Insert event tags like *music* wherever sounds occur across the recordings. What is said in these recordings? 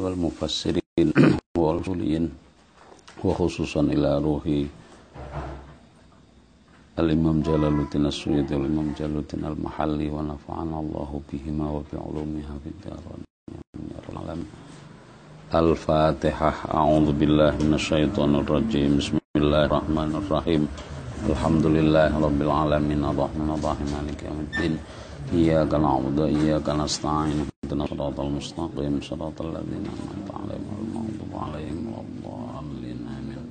والمفسرين *clears throat* والرسولين وخصوصا إلى روح الإمام جلال الدين السيدي والإمام جلال الدين المحلي ونفعنا الله بهما وبعلومها في الدارين العالم الفاتحة أعوذ بالله من الشيطان الرجيم بسم الله الرحمن الرحيم الحمد لله رب العالمين الرحمن الرحيم مالك يوم الدين إياك نعبد وإياك نستعين اهدنا الصراط المستقيم صراط الذين أنعمت عليهم غير المغضوب عليهم ولا الضالين آمين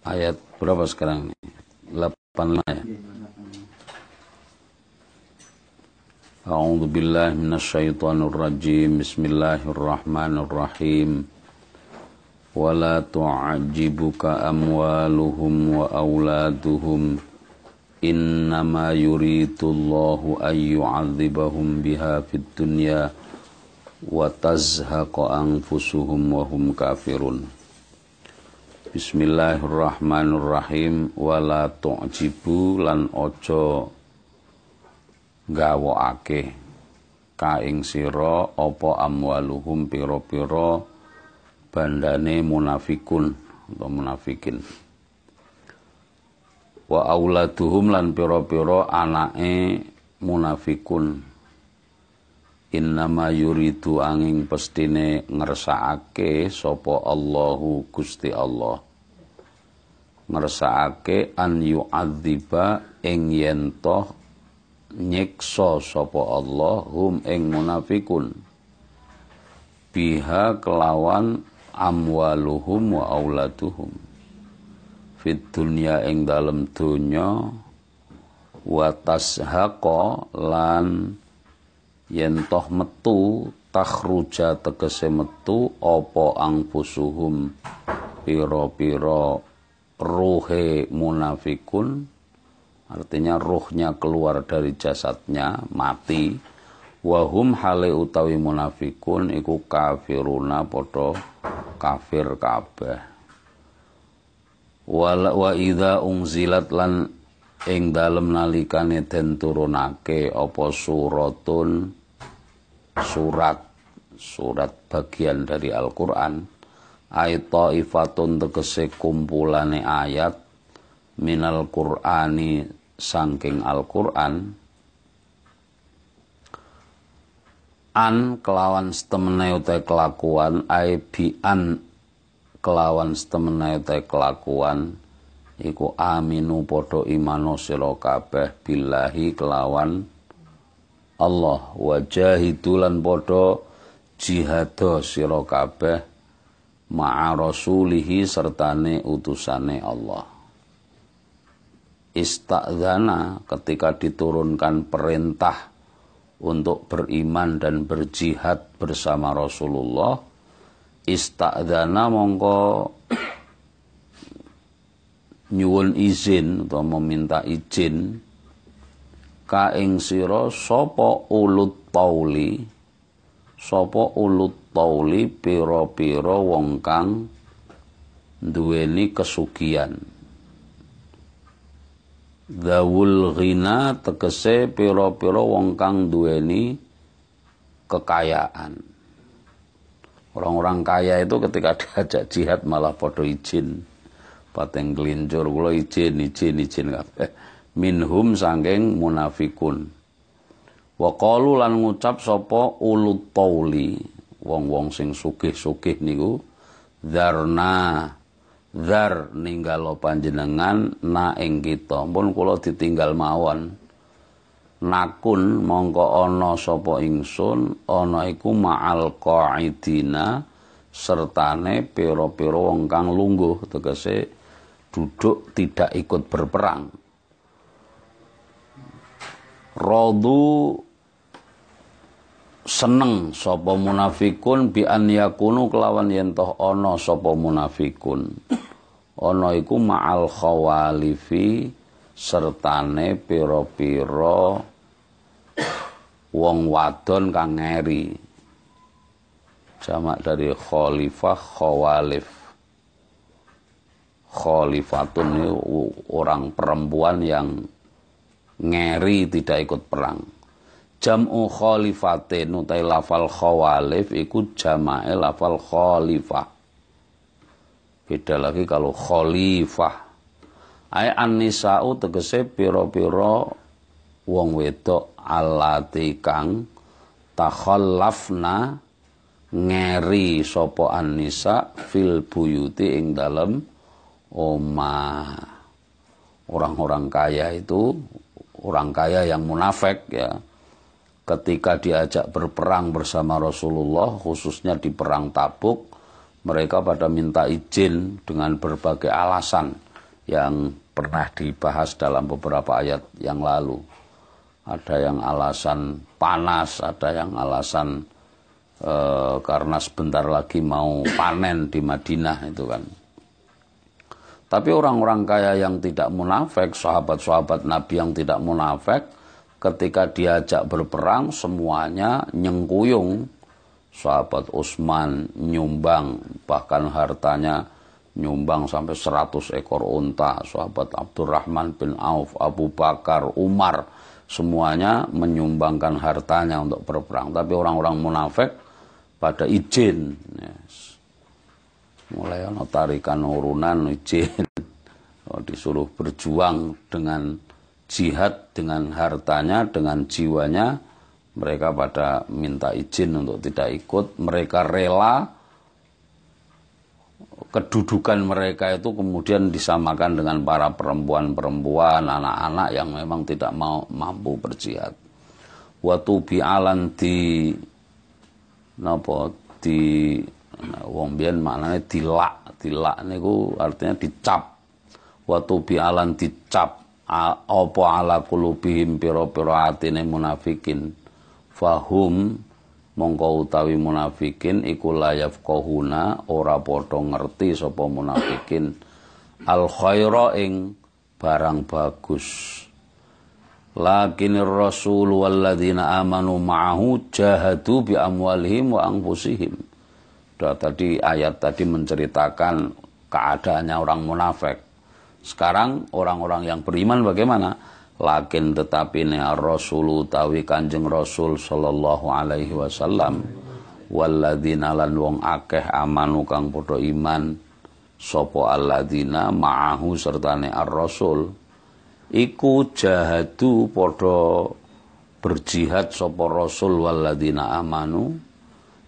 Ayat berapa sekarang ini? 85 ya. A'udzu billahi minasyaitonir rajim. Bismillahirrahmanirrahim. ولا تعجبك أموالهم وأولادهم إنما يريد الله أن يعذبهم بها في الدنيا وتزهق أنفسهم وهم كافرون Bismillahirrahmanirrahim wala tu'jibu lan ojo gawokake kaing sira apa amwaluhum pira-pira bandane munafikun atau munafikin. Wa auladuhum lan pira-pira anake munafikun. Innama yuridu angin pestine ngersakake sapa Allahu Gusti Allah. Ngersakake an yu'adziba ing yen toh nyiksa sapa Allah hum ing munafikun. Biha kelawan amwaluhum wa auladuhum. Fit dunya ing dalem donya wa tashaqa lan yen toh metu takhruja tegese metu apa angfusuhum pira-pira ruhe munafikun artinya ruhnya keluar dari jasadnya mati wahum hale utawi munafikun iku kafiruna padha kafir kabeh. Wala wa idza unzilat lan ing dalem nalikane den turunake apa suratun surat surat bagian dari Al-Qur'an ayat taifatun tegese kumpulane ayat minal Qur'ani sangking Al-Qur'an an kelawan setemene utai kelakuan ai bi an kelawan setemene utai kelakuan iku aminu podo imano sira kabeh billahi kelawan Allah. Wa podo jihado sira kabeh ma'a rasulihi sertane utusane Allah. Istadzana ketika diturunkan perintah untuk beriman dan berjihad bersama Rasulullah. Istadzana mongko nyuwun izin atau meminta izin. Kaing sira sapa ulut tauli? Sapa ulut tauli pira-pira wong kang duweni kesugihan Dawul ghina tegese pira-pira wong kang duweni kekayaan. Orang-orang kaya itu ketika *laughs* diajak jihad malah padha izin. Pateng kelincur kula izin, izin, izin kabeh. Minhum sangking munafikun. Wa lan ngucap sapa ulut tauli, wong-wong sing sugih-sugih niku, Zarna Zar ninggalo panjenengan na ing kita. Pun kula ditinggal mawon. Nakun mongko ana sapa ingsun ana iku ma'al qaidina sertane pira-pira wong kang lungguh tegese duduk tidak ikut berperang. Rodu seneng sapa munafikun bi an yakunu kelawan yen toh ana sapa munafikun. Ana iku ma'al khawalifi sertane pira-pira wong wadon kang ngeri. Jamak dari khalifah khawalif. Khalifatun orang perempuan yang ngeri tidak ikut perang jam'u khalifatin utai lafal khawalif iku jama'e lafal khalifah. Beda lagi kalau khalifah. Ay an-nisa'u tegese pira-pira wong wedok alati kang takhallafna ngeri sapa an-nisa fil buyuti ing dalem omah. Orang-orang kaya itu orang kaya yang munafik ya ketika diajak berperang bersama Rasulullah khususnya di perang Tabuk mereka pada minta izin dengan berbagai alasan yang pernah dibahas dalam beberapa ayat yang lalu. Ada yang alasan panas ada yang alasan e, karena sebentar lagi mau panen di Madinah itu kan. Tapi orang-orang kaya yang tidak munafik, sahabat-sahabat Nabi yang tidak munafik, ketika diajak berperang semuanya nyengkuyung. Sahabat Utsman nyumbang bahkan hartanya nyumbang sampai 100 ekor unta. Sahabat Abdurrahman bin Auf, Abu Bakar, Umar semuanya menyumbangkan hartanya untuk berperang. Tapi orang-orang munafik pada izin. Yes mulai ono tarikan urunan izin *laughs* oh, disuruh berjuang dengan jihad dengan hartanya dengan jiwanya mereka pada minta izin untuk tidak ikut mereka rela kedudukan mereka itu kemudian disamakan dengan para perempuan-perempuan anak-anak yang memang tidak mau mampu berjihad. Waktu bialan di napa di wong biyen maknane dilak, dilak niku artinya dicap. Watu bialan dicap apa ala kulubihim pira-pira atine munafikin. Fahum mongko utawi munafikin iku layaf kohuna ora padha ngerti sapa munafikin al khaira ing barang bagus lakinir rasul walladzina amanu ma'ahu jahadu bi amwalihim wa anfusihim Sudah tadi ayat tadi menceritakan keadaannya orang munafik. Sekarang orang-orang yang beriman bagaimana? Lakin tetapi ne Rasul tawi Kanjeng Rasul sallallahu alaihi wasallam walladzina lan wong akeh amanu kang padha iman sapa alladzina ma'ahu sertane ar-rasul iku jahadu padha berjihad sapa rasul walladzina amanu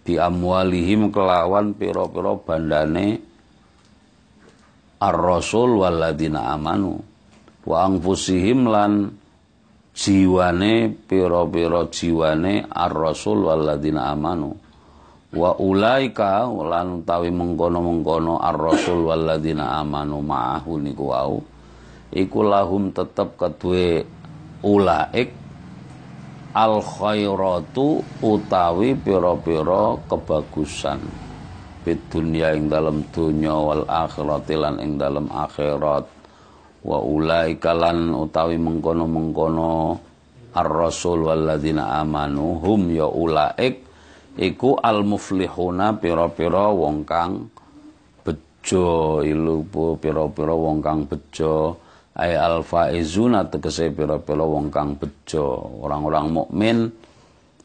bi amwalihim kelawan piro-piro bandane ar-rasul waladina amanu. Wa anfusihim lan jiwane piro-piro jiwane ar-rasul waladina amanu. Wa ulaika lan tawi mengkono-mengkono ar-rasul waladina amanu ma'ahu niku wau iku lahum tetep kedue ulaik al khairatu utawi pira-pira kebagusan bid dunya ing dalam dunya wal akhirati lan ing dalam akhirat. Wa ulaika lan utawi mengkono-mengkono ar-rasul walladzina amanu hum ya ulaik iku al muflihuna pira-pira wong kang bejo ilu pira-pira wong kang bejo. Ay al faizuna tegese pira-pira wong kang bejo. Orang-orang mukmin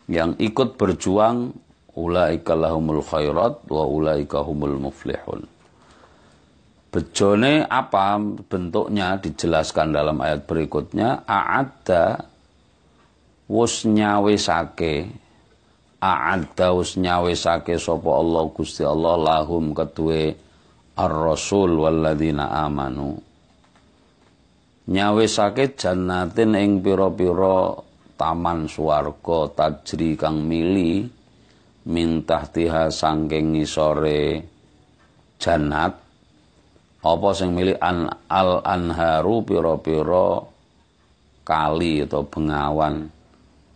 yang ikut berjuang ulaika lahumul khairat wa ulaika humul muflihun. Bejone apa? Bentuknya dijelaskan dalam ayat berikutnya a'adda wus nyawesake a'adda wus nyawesake sapa Allah Gusti Allah lahum kedue ar-rasul walladzina amanu. Nyawisake jannatin ing pira-pira taman swarga tajri kang mili mintah tiha sangking ngisore jannat apa sing milih an al anharu pira-pira kali atau bengawan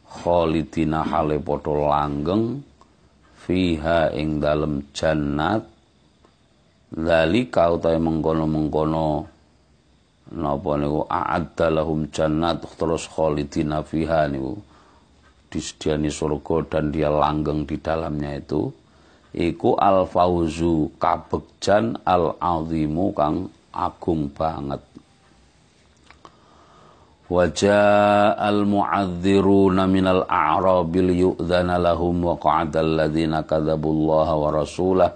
khalidina hale padha langgeng fiha ing dalem jannat. Zalika utahe mengkono-mengkono napa niku a'adda lahum jannat terus khalidina fiha niku disediani surga dan dia langgeng di dalamnya itu iku al fauzu kabegjan al azimu kang agung banget Wajah al-mu'adziruna minal a'rabil yu'dhana lahum wa qa'adal ladhina kadhabullaha wa rasulah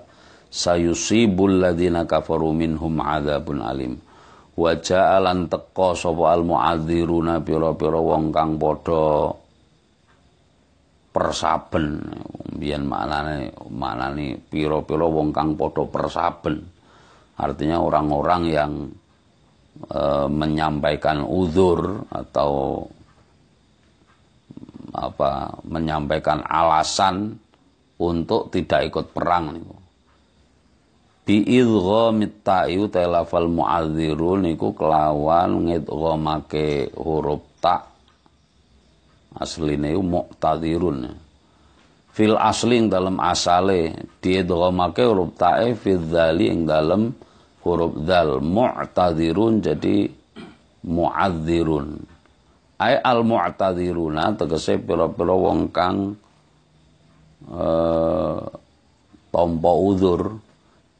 sayusibul ladhina kafaru minhum adabun alim. Wajah alan teko sapa al-mu'adziruna pira-pira wong kang padha persaben biyen maknane maknane pira-pira wong kang padha persaben artinya orang-orang yang e, menyampaikan uzur atau apa menyampaikan alasan untuk tidak ikut perang niku. Bi idghamit ta'i talafal mu'adzirun niku kelawan ngidghamake huruf ta asline mu'tadirun. Fil asling dalam asale diidghamake huruf ta'e fil dzali ing dalam huruf dal mu'tadirun jadi mu'adzirun ay al mu'tadiruna tegese pira-pira wong kang uh, tompo uzur.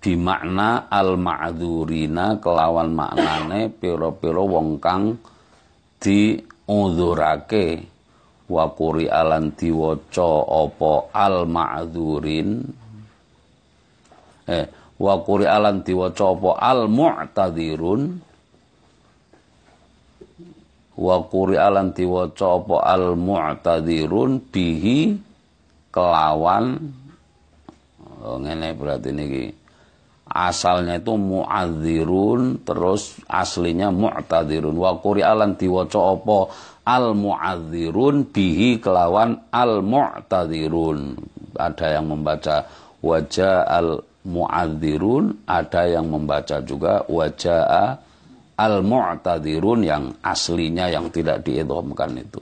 Bimakna al ma'dzurina kelawan maknane pira-pira wong kang diuzurake wa quri alan diwaca apa al ma'dzurin? Eh wa qur'alan diwaca apa al mu'tadirun? Wa qur'alan diwaca apa al mu'tadirun? Bihi kelawan. Oh, ngene berarti niki. Asalnya itu mu'adzirun terus aslinya mu'tadirun. Wa qur'alan diwaca apa al mu'adzirun bihi kelawan al mu'tadirun ada yang membaca wajah al mu'adzirun, ada yang membaca juga wajah al-mu'tadirun yang aslinya yang tidak diidhamkan itu.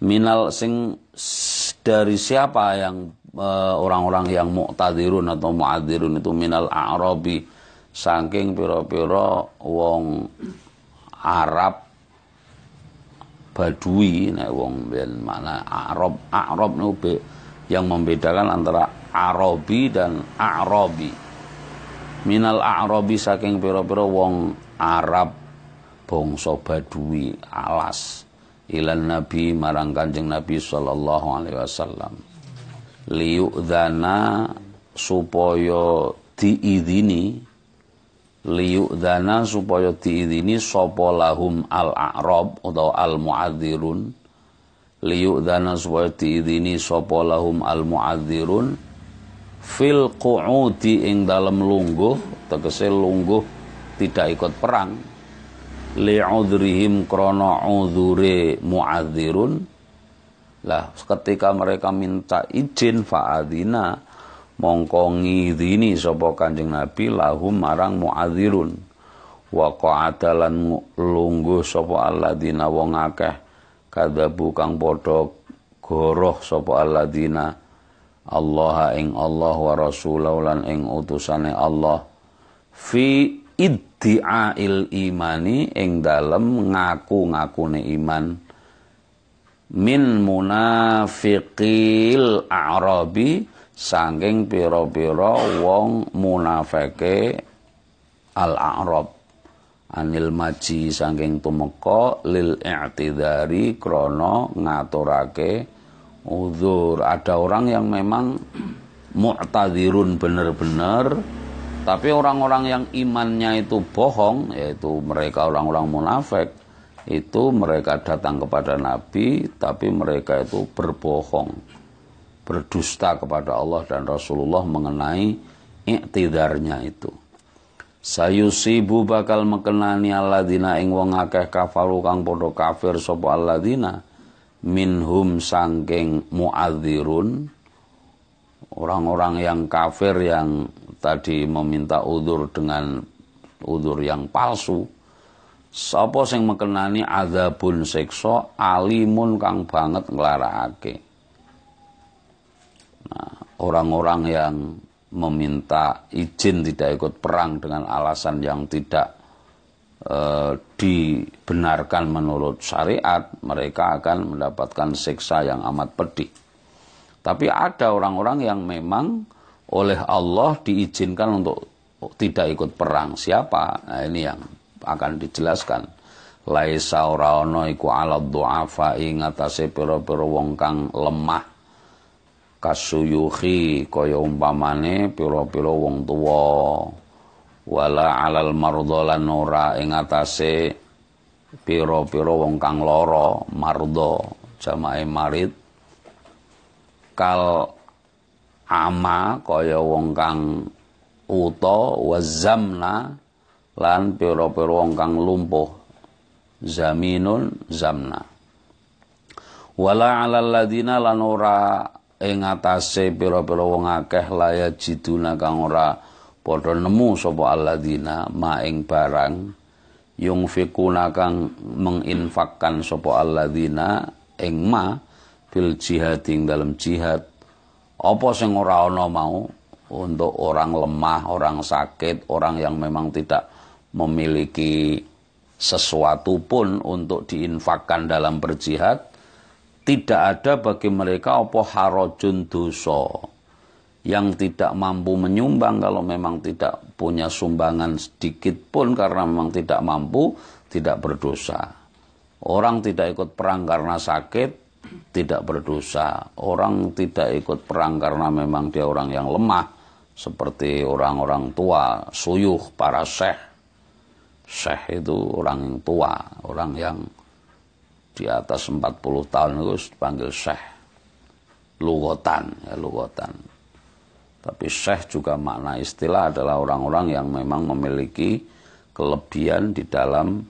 Minal sing dari siapa yang eh, orang-orang yang mu'tadirun atau mu'adzirun itu? Minal a'rabi. Saking pira-pira wong Arab Badui nek wong ben mana Arab Arab niku yang membedakan antara Arabi dan Arabi. Minal Arabi saking pira-pira wong Arab bangsa Badui alas ilan Nabi marang Kanjeng Nabi sallallahu alaihi wasallam. Liyu'dana supaya diidini liyu'dana supaya diidini sapa lahum al-a'rab atau al-mu'adzirun. Liyu'dana supaya diidini sapa lahum al-mu'adzirun. Fil qu'udi ing dalam lungguh tegese lungguh tidak ikut perang. Li'udhrihim krana udhure mu'adzirun. Lah ketika mereka minta izin fa'adina mongko ngidini sapa Kanjeng Nabi lahum marang mu'adzirun. Wa qa'adalan lungguh sapa alladzina wong akeh. Kadzabu kang padha goroh sapa alladzina. Allah ing Allah wa rasulahu lan ing utusane Allah. Fi iddi'ail imani ing dalem ngaku-ngakune iman. Min munafiqil a'rabi sangking pira-pira wong munafike al-a'rab anil maji sangking tumeka lil i'tidari krana ngaturake uzur. Ada orang yang memang mu'tadirun benar-benar tapi orang-orang yang imannya itu bohong yaitu mereka orang-orang munafik itu mereka datang kepada Nabi tapi mereka itu berbohong berdusta kepada Allah dan Rasulullah mengenai iktidarnya itu. Sayusibu bakal mekenani alladzina ing wong akeh kafaru kang padha kafir sapa alladzina minhum sangking muadzirun orang-orang yang kafir yang tadi meminta udur dengan udur yang palsu. Sapa sing mekenani azabun siksa alimun kang banget nglarakake orang-orang yang meminta izin tidak ikut perang dengan alasan yang tidak e, dibenarkan menurut syariat, mereka akan mendapatkan siksa yang amat pedih. Tapi ada orang-orang yang memang oleh Allah diizinkan untuk tidak ikut perang. Siapa? Nah, ini yang akan dijelaskan. laisa ora ana iku ala du'afa ing atase pira-pira wong kang lemah kasuyuhi kaya umpamane pira-pira wong tuwa. Wala alal mardhalan ora ing atase pira-pira wong kang lara mardo jamae marid kal ama kaya wong kang uta wazamna lan pira-pira wong kang lumpuh. Zaminun zamna. Wala alal ladina lan ora ing atase pira-pira wong akeh laya jiduna kang ora padha nemu sapa alladina ma ing barang yung fikuna kang menginfakkan sapa alladina ing ma fil jihad ing dalam jihad. Apa sing ora ana mau? Untuk orang lemah, orang sakit, orang yang memang tidak memiliki sesuatu pun untuk diinfakkan dalam berjihad tidak ada bagi mereka apa harajun dosa. Yang tidak mampu menyumbang kalau memang tidak punya sumbangan sedikit pun karena memang tidak mampu tidak berdosa. Orang tidak ikut perang karena sakit tidak berdosa. Orang tidak ikut perang karena memang dia orang yang lemah seperti orang-orang tua suyuh para syekh Syekh itu orang yang tua, orang yang di atas 40 tahun itu dipanggil Syekh. Lugotan, ya lugotan. Tapi Syekh juga makna istilah adalah orang-orang yang memang memiliki kelebihan di dalam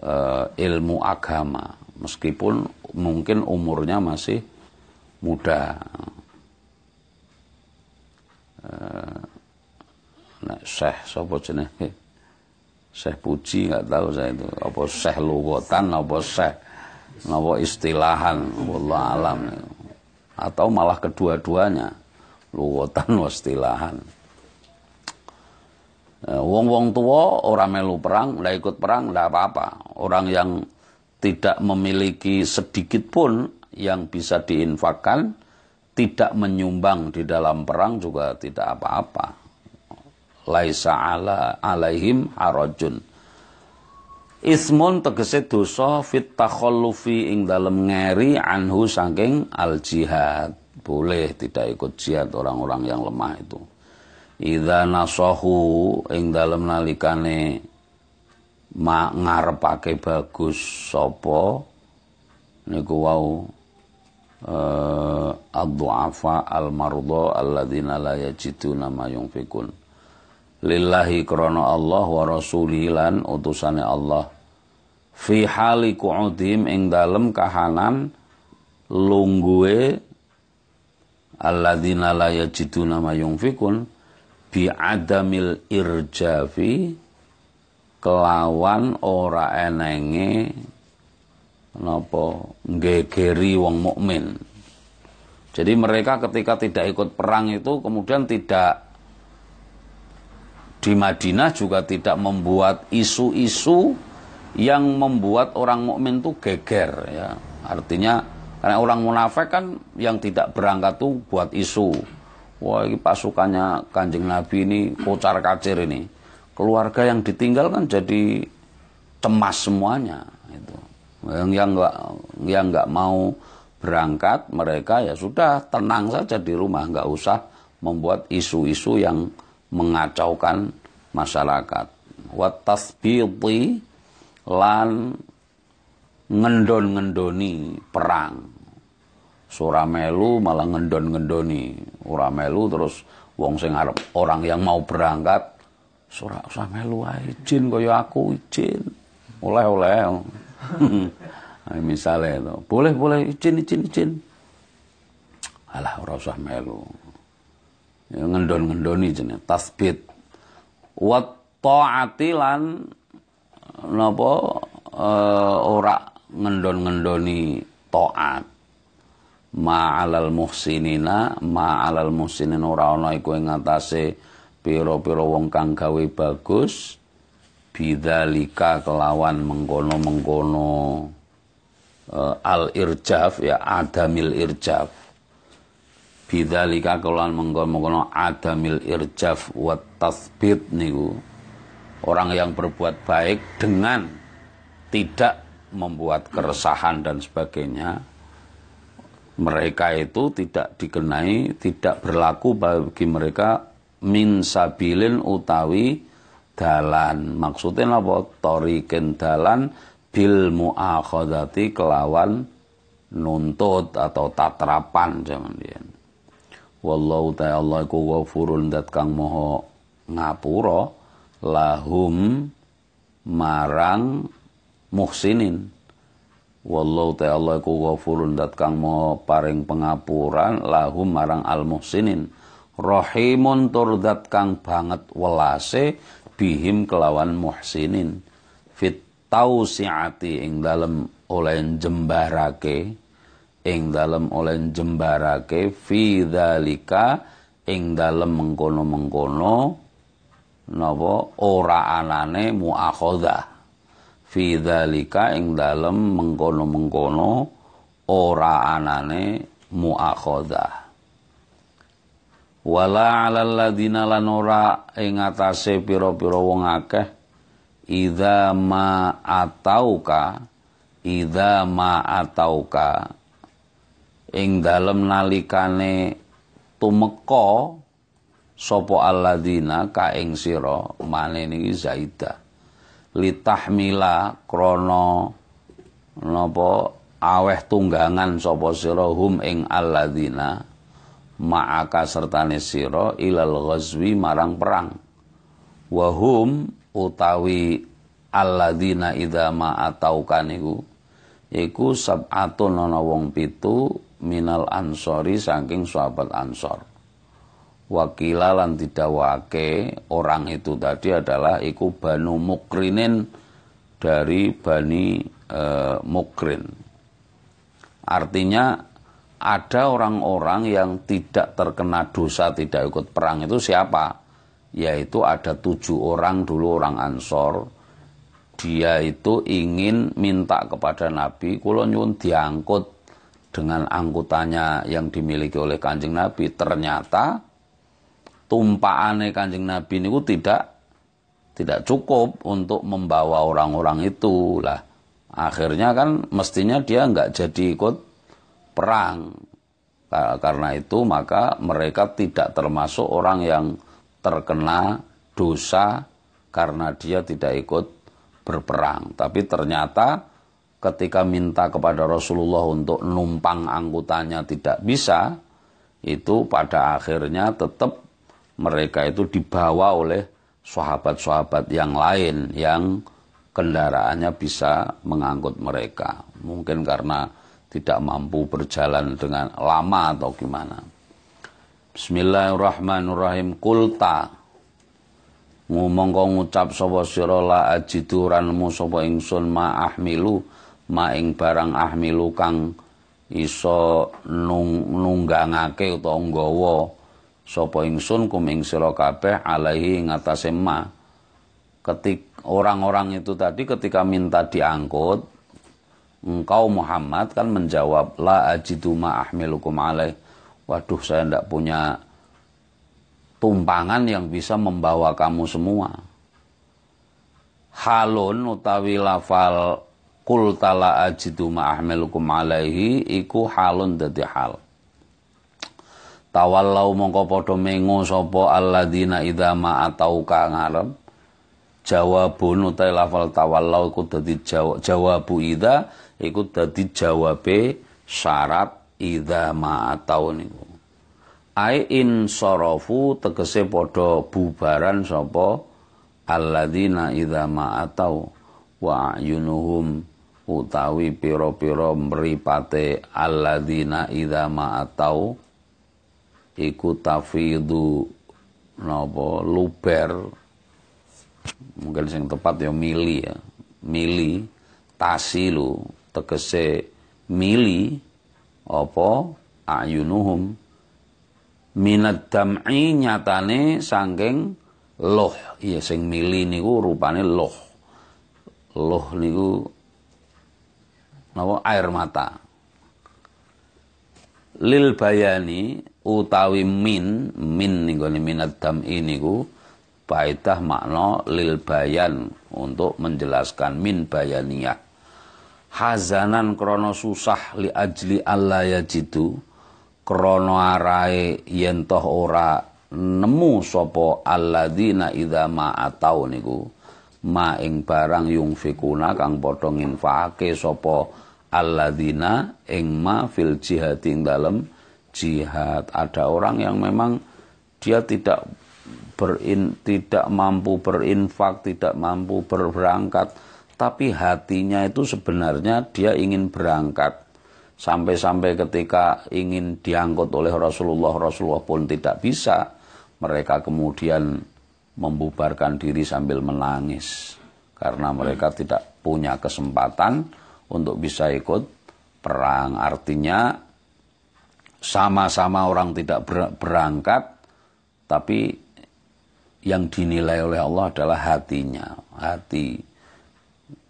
uh, ilmu agama. Meskipun mungkin umurnya masih muda. Uh, nah, Syekh sapa jenenge? Syekh Puji nggak tahu saya itu apa Syekh Lugotan apa Syekh apa istilahan Allah alam. Atau malah kedua-duanya. Lugotan wa istilahan. Eh, Wong-wong tua orang melu perang, ndak ikut perang, ndak apa-apa. Orang yang tidak memiliki sedikit pun yang bisa diinfakkan, tidak menyumbang di dalam perang juga tidak apa-apa. Laisa ala alaihim harajun Ismun tegese dosa fit takhallufi ing dalem ngeri anhu saking al jihad. Boleh tidak ikut jihad orang-orang yang lemah itu. Idza nasahu ing dalem nalikane ma ngarepake bagus sapa niku wau uh, ad-du'afa al-marda alladzina la yajiduna ma yunfikun lillahi krana Allah wa rasulihi lan utusane Allah fi hali qu'udim ing dalem kahanan lungguhe alladzina la yajiduna ma yunfikun bi adamil irjafi kelawan ora enenge napa ngegeri wong mukmin. Jadi mereka ketika tidak ikut perang itu kemudian tidak di Madinah juga tidak membuat isu-isu yang membuat orang mukmin itu geger ya. Artinya karena orang munafik kan yang tidak berangkat tuh buat isu. Wah, ini pasukannya Kanjeng Nabi ini kocar kacir ini. Keluarga yang ditinggal kan jadi cemas semuanya itu. Yang yang nggak yang nggak mau berangkat mereka ya sudah tenang saja di rumah nggak usah membuat isu-isu yang mengacaukan masyarakat wa tasbiti lan ngendon-ngendoni perang. Sura melu malah ngendon-ngendoni. Ora terus wong sing arep orang yang mau berangkat sura usah melu ae izin kaya aku izin. Oleh-oleh. *laughs* Misalnya itu boleh boleh izin izin izin. Alah ora usah melu. Ya, ngendon-ngendoni jenenge tasbit. Wa taati lan napa uh, ora ngendon-ngendoni taat? Ma'alal muhsinina ma'alal muhsinin ora ana iku ing ngatasé pira-pira wong kang gawe bagus bidzalika kelawan mengkono-mengkono uh, al irjaf ya adamil irjaf. Bidzalika kaulan mengkono adamil irjaf wa tasbit niku orang yang berbuat baik dengan tidak membuat keresahan dan sebagainya mereka itu tidak dikenai tidak berlaku bagi mereka min sabilin utawi dalan. Maksudnya apa? Toriken dalan bil muakhadati kelawan nuntut atau tatrapan zaman dia. Wallahu ta'ala iku ghafurun dat kang moho ngapura lahum marang muhsinin. Wallahu ta'ala iku ghafurun dat kang moho paring pengapuran lahum marang al muhsinin rahimun tur dat kang banget welase bihim kelawan muhsinin. Fit tausiati ing dalem oleh jembarake ing dalem oleh jembarake fi dzalika ing dalem mengkono-mengkono napa? Ora anane muakhadzah fi dzalika ing dalem mengkono-mengkono ora anane muakhadzah wala alal ladina lan ing atase pira-pira wong akeh idza ma atauka idza ma atauka ing dalem nalikane tumeka sapa alladina ka ing sira? Mane niki zaida litahmila krana napa? Aweh tunggangan sapa sira? Hum ing alladina ma'aka sertane sira ilal ghazwi marang perang. Wahum utawi alladzina idza ma'atauka niku iku sab'atun ana wong pitu minal ansori saking sahabat ansor wakila lan didawake orang itu tadi adalah iku banu mukrinin dari bani e, mukrin artinya ada orang-orang yang tidak terkena dosa tidak ikut perang itu siapa? Yaitu ada tujuh orang dulu orang Ansor. Dia itu ingin minta kepada Nabi, kulo nyun diangkut dengan angkutannya yang dimiliki oleh kanjeng Nabi. Ternyata tumpaannya kanjeng Nabi ini tidak tidak cukup untuk membawa orang-orang itu lah. Akhirnya kan mestinya dia nggak jadi ikut perang. Karena itu maka mereka tidak termasuk orang yang terkena dosa karena dia tidak ikut berperang. Tapi ternyata ketika minta kepada Rasulullah untuk numpang angkutannya tidak bisa, itu pada akhirnya tetap mereka itu dibawa oleh sahabat-sahabat yang lain yang kendaraannya bisa mengangkut mereka. Mungkin karena tidak mampu berjalan dengan lama atau gimana. Bismillahirrahmanirrahim. Kulta ngomong kau ngucap sapa sira la ajidu ingsun ma ahmilu ma ing barang ahmilu kang iso nung, nunggangake utawa nggawa sapa ingsun kum ing sira kabeh alaihi ngatasé ma. Ketik orang-orang itu tadi ketika minta diangkut engkau Muhammad kan menjawab la ajidu ma ahmilukum alaih. Waduh saya tidak punya tumpangan yang bisa membawa kamu semua. Halun utawi lafal kul tala ajidu ma alaihi iku halun dadi hal tawallau mongko padha mengo sapa alladzina idza ma atauka ngarep jawabun utawi lafal tawallau iku dadi jawabu idza iku dadi jawabe syarat idza ma'atau niku. Ai in sarafu tegese padha bubaran sapa alladzina idza ma'atau. Wa yunuhum utawi pira-pira mripate alladzina idza ma'atau iku tafidu napa luber. Mungkin sing tepat ya mili ya. Mili tasilu tegese mili apa ayunuhum. Minad dam'i nyatane sangking loh. Iya sing mili niku rupane loh. Loh niku napa air mata lil bayani utawi min min niku minad dam'i niku baidah makna lil bayan untuk menjelaskan min bayaniyah. Hazanan krono susah li ajli Allah yajidu krono arai yen toh ora nemu sapa alladzina idza ma atau niku ma ing barang yung fikuna kang padha nginfake sapa alladzina ing ma fil jihad ing dalem jihad ada orang yang memang dia tidak berin, tidak mampu berinfak, tidak mampu berberangkat, tapi hatinya itu sebenarnya dia ingin berangkat. Sampai-sampai ketika ingin diangkut oleh Rasulullah, Rasulullah pun tidak bisa. Mereka kemudian membubarkan diri sambil menangis. Karena mereka tidak punya kesempatan untuk bisa ikut perang. Artinya sama-sama orang tidak berangkat, tapi yang dinilai oleh Allah adalah hatinya, hati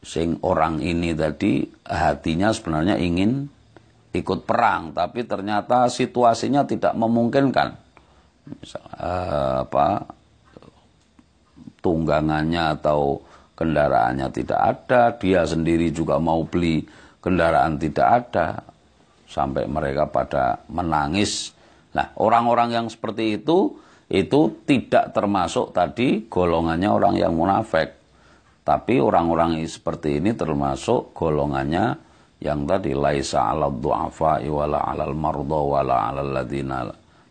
sing orang ini tadi hatinya sebenarnya ingin ikut perang, tapi ternyata situasinya tidak memungkinkan. Misal, uh, apa tunggangannya atau kendaraannya tidak ada, dia sendiri juga mau beli kendaraan tidak ada, sampai mereka pada menangis. Nah, orang-orang yang seperti itu itu tidak termasuk tadi golongannya orang yang munafik. Tapi orang-orang seperti ini termasuk golongannya yang tadi laisa 'alal du'afa wala 'alal marda wala 'alal ladina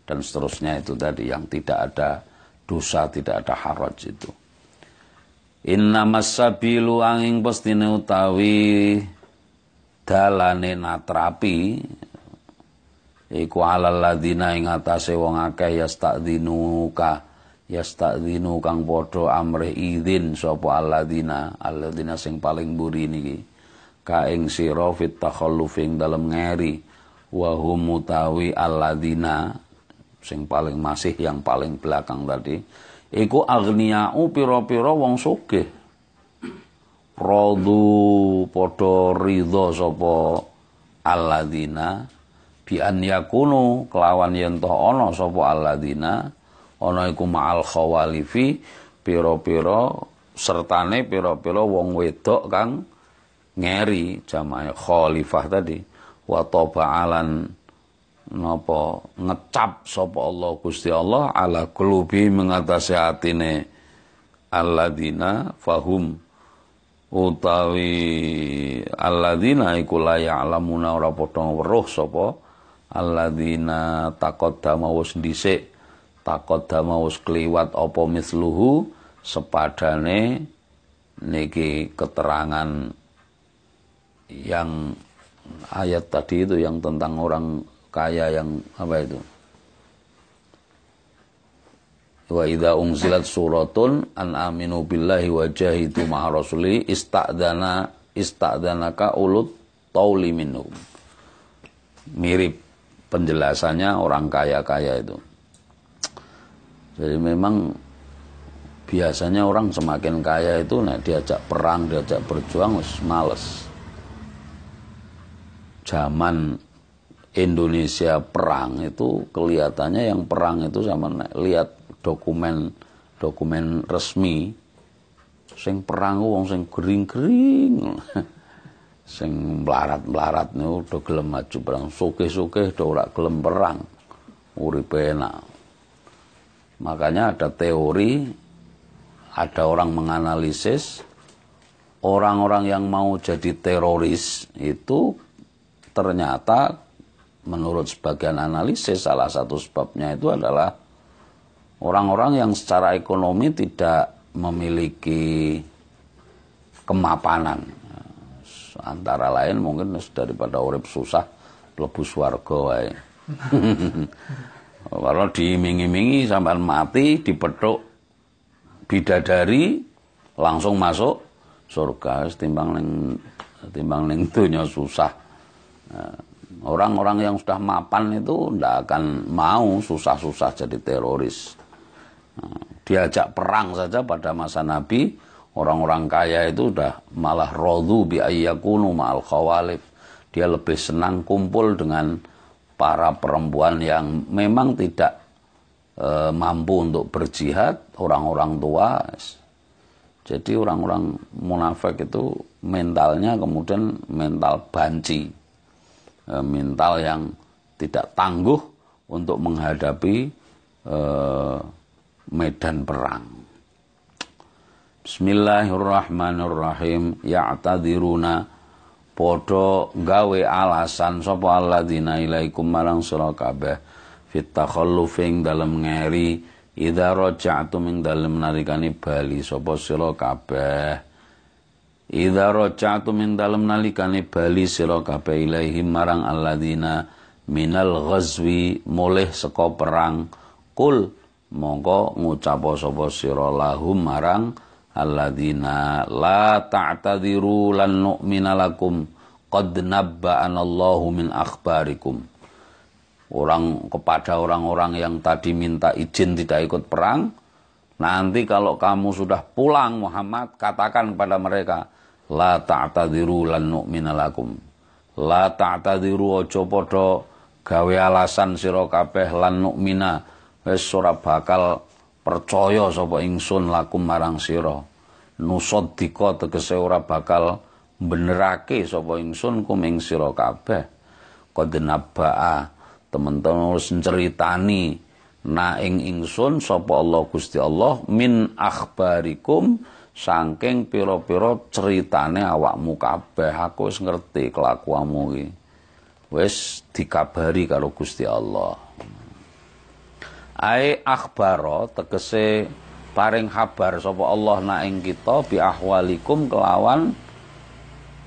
dan seterusnya itu tadi yang tidak ada dosa, tidak ada haraj itu. Inna masabilu angin pastine utawi dalane natrapi. Iku alal ladina ing atase wong akeh yastadinuka yastadinu kang padha amrih idzin sapa alladzina alladzina sing paling mburi niki. Ka ing sira fit takhalluf ing dalem ngeri wa hum mutawi sing paling masih yang paling belakang tadi iku agniau pira-pira wong sugih. Rodu padha ridho sapa alladzina. Bi an yakunu kelawan yen to ana sapa alladzina. Ana iku ma'al khawalifi pira-pira sertane pira-pira wong wedok kang ngeri jamaah khalifah tadi. Wa taba'alan napa ngecap sapa Allah Gusti Allah ala kulubi mengatasi atine alladzina fahum utawi alladzina iku la ya'lamuna ora padha weruh sapa alladzina taqaddama wis dhisik taqaddama wis kliwat apa misluhu sepadane niki keterangan yang ayat tadi itu yang tentang orang kaya yang apa itu wa idza unzilat suratun an aminu billahi wa jahidu ma'a rasuli ista'dana ista'danaka ulut tauli minhum mirip penjelasannya orang kaya-kaya itu. Jadi memang biasanya orang semakin kaya itu nah diajak perang, diajak berjuang males. Zaman Indonesia perang itu kelihatannya yang perang itu sama lihat dokumen dokumen resmi sing perang wong sing gering-gering *laughs* sing melarat-melarat niku udah gelem maju perang, sugih-sugih udah ora gelem perang. Uripe enak. Makanya ada teori ada orang menganalisis orang-orang yang mau jadi teroris itu ternyata menurut sebagian analisis salah satu sebabnya itu adalah orang-orang yang secara ekonomi tidak memiliki kemapanan. Antara lain mungkin daripada urip susah lebu swarga wae. *laughs* Kalau diiming-imingi sampai mati dipethuk bidadari langsung masuk surga. Timbang ning timbang ning dunya susah. Nah, orang-orang yang sudah mapan itu ndak akan mau susah-susah jadi teroris nah, diajak perang saja pada masa Nabi Orang-orang kaya itu udah malah rodu bi ayyakunu ma'al khawalif. Dia lebih senang kumpul dengan para perempuan yang memang tidak e, mampu untuk berjihad, orang-orang tua Jadi orang-orang munafik itu mentalnya kemudian mental banci. Eh, mental yang tidak tangguh untuk menghadapi eh, medan perang. Bismillahirrahmanirrahim. Ya'tadiruna podo gawe alasan sapa alladzina ilaikum marang sira kabeh fit takhallufing dalem ngeri Idza raja'tum ing dalem nalikane bali sapa sira kabeh. Idza raja'tum ing dalem nalikane bali sira kabeh ilaihim marang alladzina minal ghazwi mulih saka perang. Kul mongko ngucap sapa sira lahum marang alladzina la ta'tadiru lan nu'mina lakum qad nabba'ana Allahu min akhbarikum. Orang kepada orang-orang yang tadi minta izin tidak ikut perang nanti kalau kamu sudah pulang Muhammad katakan kepada mereka la ta'tadiru lan nu'mina lakum. La ta'tadiru aja padha gawe alasan sira kabeh lan nu'mina. Wis ora bakal percaya sapa ingsun lakum marang sira. Nusaddika tegese ora bakal benerake sapa ingsun kum ing sira kabeh. Qad nabba'a. Teman-teman harus ceritani na ing ingsun sapa Allah Gusti Allah min akhbarikum saking pira-pira ceritane awakmu kabeh aku wis ngerti kelakuanmu iki. Wis dikabari karo Gusti Allah. Ai akhbaro tegese paring kabar sapa Allah na ing kita bi ahwalikum kelawan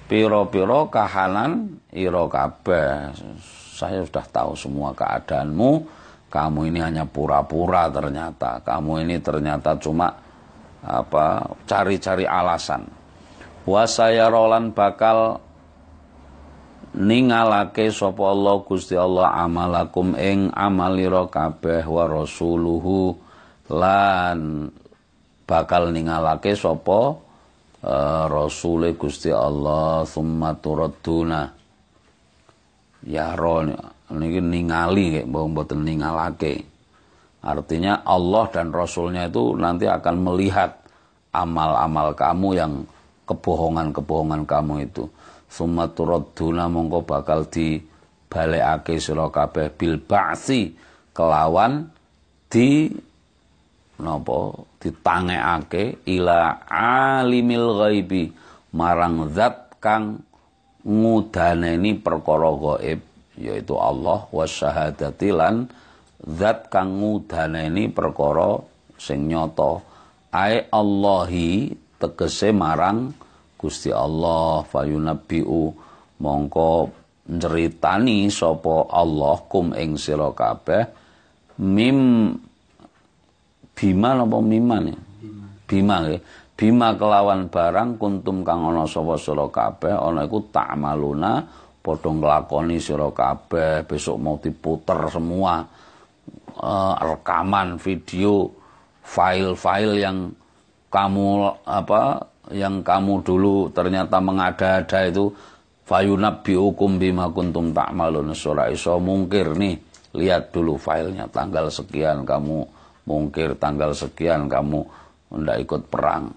pira-pira kahanan ira kabeh. Saya sudah tahu semua keadaanmu, kamu ini hanya pura-pura ternyata, kamu ini ternyata cuma apa cari-cari alasan. Wasaya rolan bakal ningalake sapa Allah Gusti Allah amalakum ing amalira kabeh wa rasuluhu lan bakal ningalake sapa uh, rasule Gusti Allah summa turadduna yaro niki ningali kayak mboten ningalake. Artinya Allah dan Rasulnya itu nanti akan melihat amal-amal kamu yang kebohongan-kebohongan kamu itu. Summa turadduna mongko bakal dibalekake sira kabeh bil ba'si kelawan di napa ditangekake ila alimil ghaibi marang zat kang ngudaneni perkara gaib yaitu Allah wasyahadati lan zat kang ngudaneni perkara sing nyata. Ae Allahi tegese marang Gusti Allah fayunabbiu. Mongko nceritani sapa Allah kum ing sira kabeh. Mim bima napa miman bima nggih. Bima kelawan barang kuntum kang ana sapa sira kabeh ana iku ta'maluna padha nglakoni sira kabeh besok mau diputer semua uh, rekaman video file-file yang kamu apa yang kamu dulu ternyata mengada-ada itu fayunabbiukum bima kuntum ta'malun. Surah iso mungkir nih lihat dulu filenya tanggal sekian kamu mungkir tanggal sekian kamu tidak ikut perang.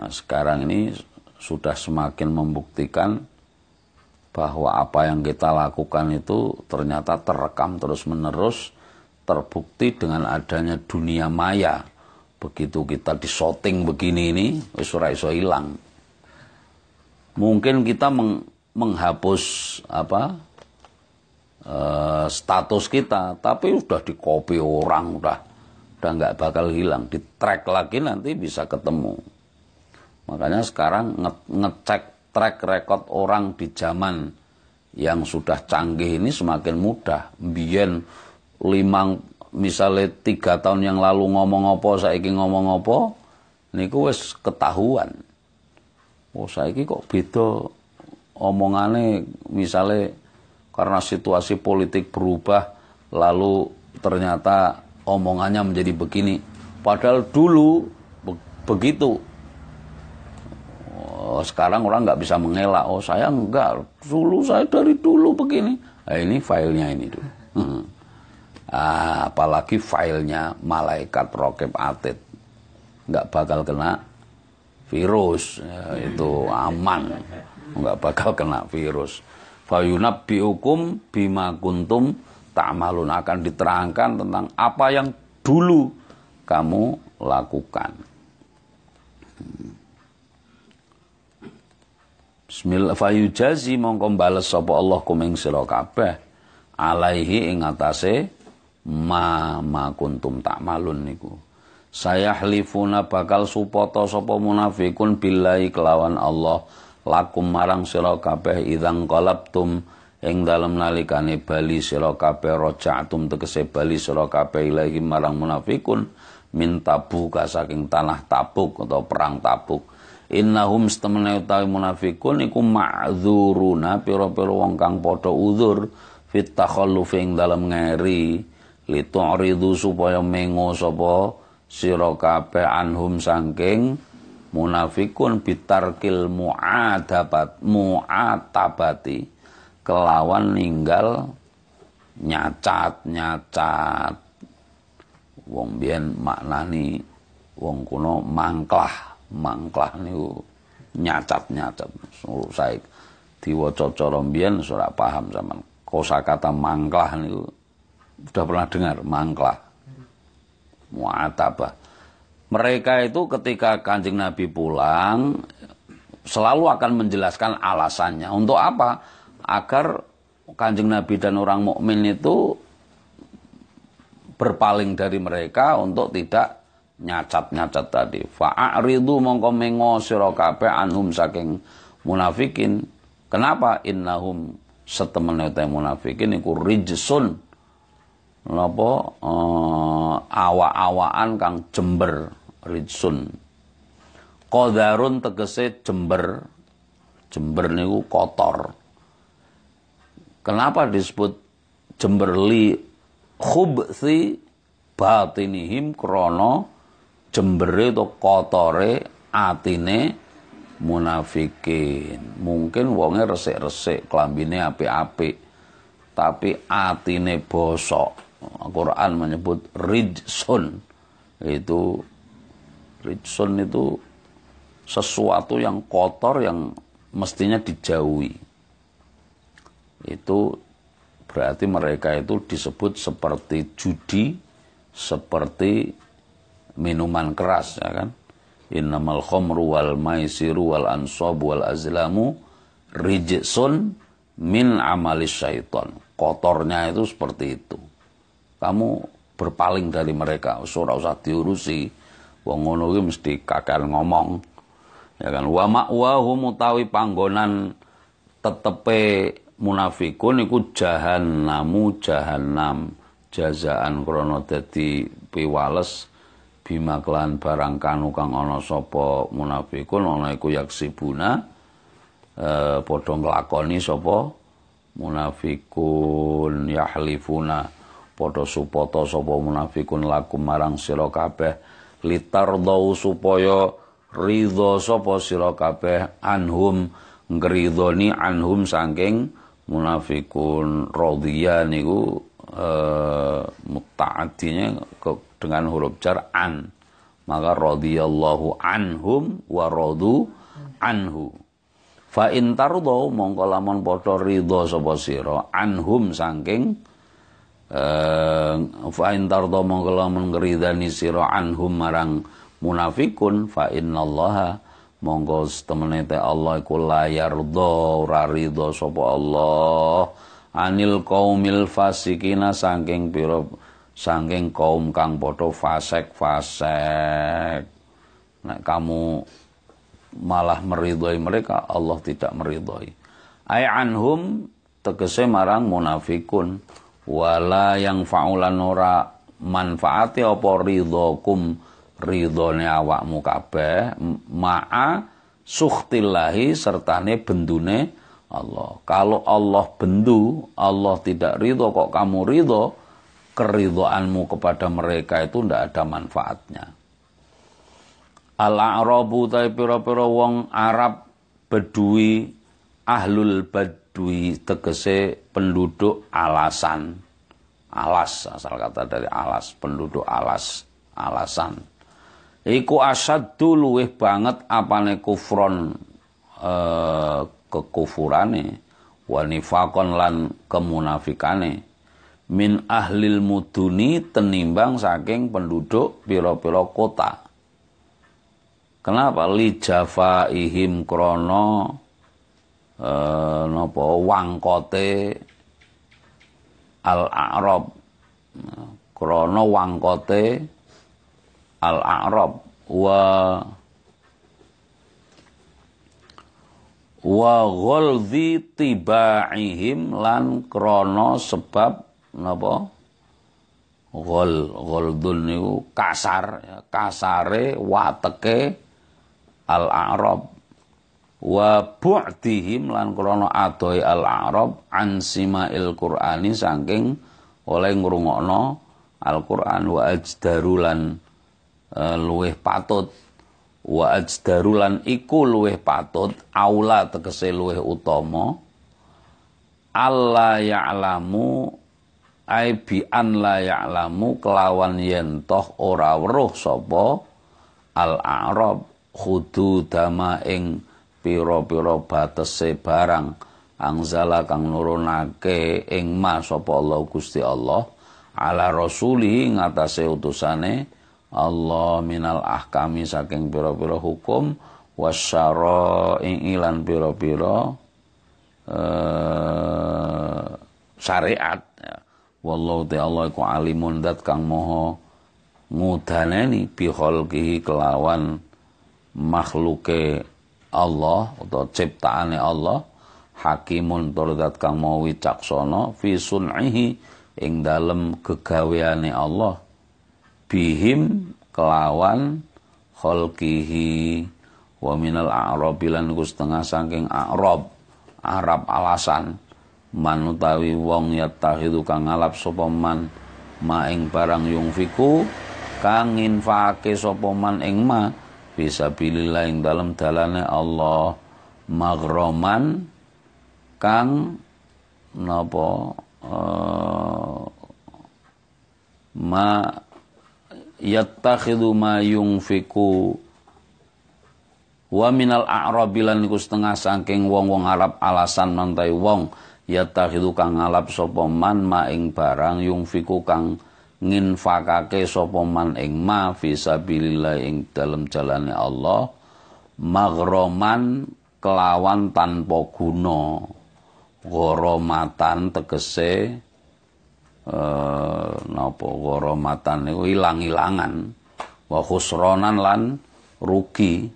Nah sekarang ini sudah semakin membuktikan bahwa apa yang kita lakukan itu ternyata terekam terus-menerus terbukti dengan adanya dunia maya. Begitu kita disoting begini ini, wis iso hilang. Mungkin kita meng, menghapus apa uh, status kita, tapi sudah di copy orang, udah udah nggak bakal hilang. Di track lagi nanti bisa ketemu. Makanya sekarang nge ngecek track record orang di zaman yang sudah canggih ini semakin mudah. Biyen limang misalnya tiga tahun yang lalu ngomong apa, saiki ngomong apa, niku wis ketahuan. Oh saiki kok beda omongane misalnya karena situasi politik berubah lalu ternyata omongannya menjadi begini. Padahal dulu begitu Oh, sekarang orang nggak bisa mengelak. Oh saya enggak, dulu saya dari dulu begini. Nah, ini filenya ini tuh. Ah, apalagi filenya malaikat rokib atid. nggak bakal kena virus ya, itu aman nggak bakal kena virus fayunabbiukum bima kuntum ta'malun akan diterangkan tentang apa yang dulu kamu lakukan Bismillah. Fayujazi mongko bales sapa Allah kuming sira kabeh. Alaihi ing atase ma ma kuntum ta'malun niku. Saya halifuna bakal supoto sopo munafikun billahi kelawan Allah. Lakum marang sira kabeh idang qalabtum ing dalem nalikane bali sira kabeh roja'tum tegese bali sira kabeh ilahi marang munafikun min tabuka saking tanah tabuk atau perang tabuk innahum stemene utawi munafikun iku ma'dzuruna pira-pira wong kang padha uzur fit takhallufi ing dalem ngeri litu'ridu supaya mengo sapa sira kabeh anhum sangking munafikun bitarkil muadabat muatabati kelawan ninggal nyacat nyacat wong biyen maknani wong kuno mangklah mangklah niku. Nyacat suruh saya diwaca cara mbiyen ora paham zaman kosakata mangklah niku. Udah pernah dengar? Mangklah. Mu'atabah. Mereka itu ketika kanjeng Nabi pulang selalu akan menjelaskan alasannya. Untuk apa? Agar kanjeng Nabi dan orang mukmin itu berpaling dari mereka untuk tidak nyacat-nyacat tadi. Fa'aridu mongko mengo sira kabeh anhum saking munafikin. Kenapa? Innahum setemene munafikin iku rijsun napa uh, awa-awaan kang jember ridsun qadarun tegese jember jember niku kotor kenapa disebut jember li khubthi batinihim krono jembere to kotore atine munafikin. Mungkin wonge resik-resik klambine apik-apik. Tapi atine bosok. Al-Quran menyebut rijsun. Itu rijsun itu sesuatu yang kotor yang mestinya dijauhi. Itu berarti mereka itu disebut seperti judi seperti minuman keras ya kan? Innamal khomru wal maisiru wal ansab wal azlamu rijsun min amalis syaiton kotornya itu seperti itu. Kamu berpaling dari mereka. Ora usah diurusi. Wong ngono mesti kakal ngomong. Ya kan? Wa ma'wahum utawi panggonan tetepe munafikun iku jahannamu jahannam. Jazaan krana dadi piwales bima kelan barang kanu kang ana sapa munafikun ana iku yaksibuna eh padha nglakoni sapa munafikun yahlifuna padha supata sapa munafikun lakum marang sira kabeh. Litardau supaya ridho sapa sira kabeh anhum ngridhoni anhum saking munafikun radhiya niku eh mutaaddinya dengan huruf jar an. Maka radhiyallahu anhum wa radu anhu. Fa in tardau mongko lamun padha ridho sapa sira anhum saking Eh, fa in tarda mongko lamun ngridani sira anhum marang munafikun fa innallaha monggo temene te Allah iku layar do ora ridho sapa Allah anil qaumil fasikina saking pira saking kaum kang padha fasek-fasek nek kamu malah meridhoi mereka Allah tidak meridhoi. Ay anhum tegese marang munafikun. Wala yang faulan ora manfaati apa ridhokum ridhone awakmu kabeh. Ma'a sukhtillahi sertane bendune Allah. Kalau Allah bendu, Allah tidak ridho kok kamu ridho, keridhoanmu kepada mereka itu tidak ada manfaatnya. Al-A'rabu tai pira-pira wong Arab Bedui Ahlul Bad dui tegese penduduk alasan alas asal kata dari alas penduduk alas alasan iku asaddu luwih banget apane kufron eh, kekufurane wa nifaqon lan kemunafikane min ahlil muduni tenimbang saking penduduk pira-pira kota. Kenapa? Li ihim krono eh, napa wangkote al-a'rab. Krono wangkote al-a'rab. Wa wa ghalzi tibaihim lan krono sebab napa? Gol goldun niku kasar ya, kasare wateke al arab wa bu'dihim lan krana adohe al arab an simail qur'ani saking oleh ngrungokno al qur'an wa ajdaru lan uh, luweh patut wa ajdaru lan iku luweh patut aula tegese luweh utama Allah ya'lamu ai bi an la ya'lamu kelawan yen toh ora weruh sapa al a'rab dama ing pira-pira batese barang angzala kang nurunake ing ma sapa Allah Gusti Allah ala rasuli ngatasé utusane Allah minal ahkami saking pira-pira hukum wasyara ing ilan pira-pira uh, syariat. Ya wallahu ta'ala iku alimun dat kang moho ngudaneni bi khalqihi kelawan makhluke Allah atau ciptaane Allah hakimun tur dat kang mau wicaksana fi sun'ihi ing dalem kegaweane Allah bihim kelawan khalqihi. Wa minal a'rabi lan setengah saking a'rab Arab alasan. Man utawi wong yattakhidhu kang ngalap sapa man ma ing barang fiku kang infake sapa man ing ma fisabilillah ing dalem dalane Allah. Maghroman kang napa uh, ma yattakhidhu ma yungfiku wa minal a'rabilan niku setengah saking wong-wong Arab alasan mantai wong. Yatakhidu kang ngalap sapa man ma ing barang fiku kang nginfakake sapa man ing ma fisabilillah ing dalem jalane Allah. Maghroman kelawan tanpa guna. Goromatan tegese eh napa goromatan niku ilang-ilangan wa khusronan lan rugi.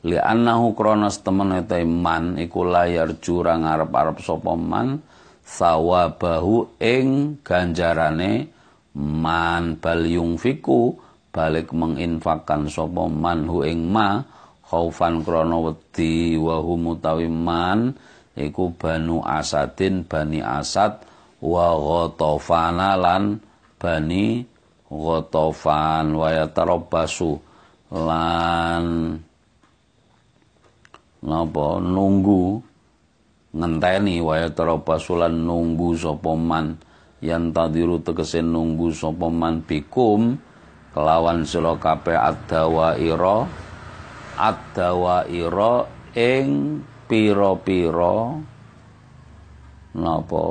Li annahu krana temen ete man iku layar jurang arep-arep sapa man sawabahu ing ganjarane man bal yungfiku balik menginfakkan sapa man hu ing ma khaufan krana wedi wa mutawi man iku banu asadin bani asad wa ghatafana lan bani ghatafan wa yatarabbasu lan napa? Nunggu. Ngenteni waya tarabasulan nunggu sapa man. Yang tadiru tegese nunggu sapa man bikum. Kelawan sira kabeh adawaira adawaira ing pira-pira. Napa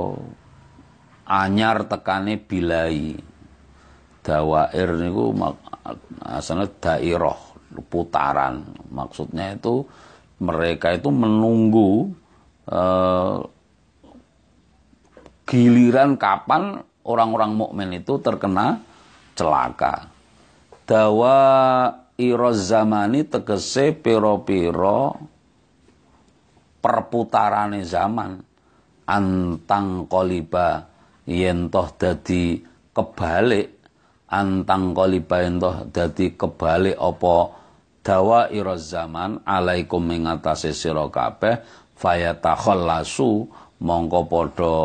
anyar tekane bilai. Dawair niku asalnya dairah putaran. Maksudnya itu mereka itu menunggu uh, giliran kapan orang-orang mukmin itu terkena celaka. Dawa iro zamani tegese piro-piro perputarane zaman. Antang koliba yentoh dadi kebalik antang koliba yentoh dadi kebalik opo dawa zaman alaikum mengatasi sira kabeh fayatakhallasu mongko padha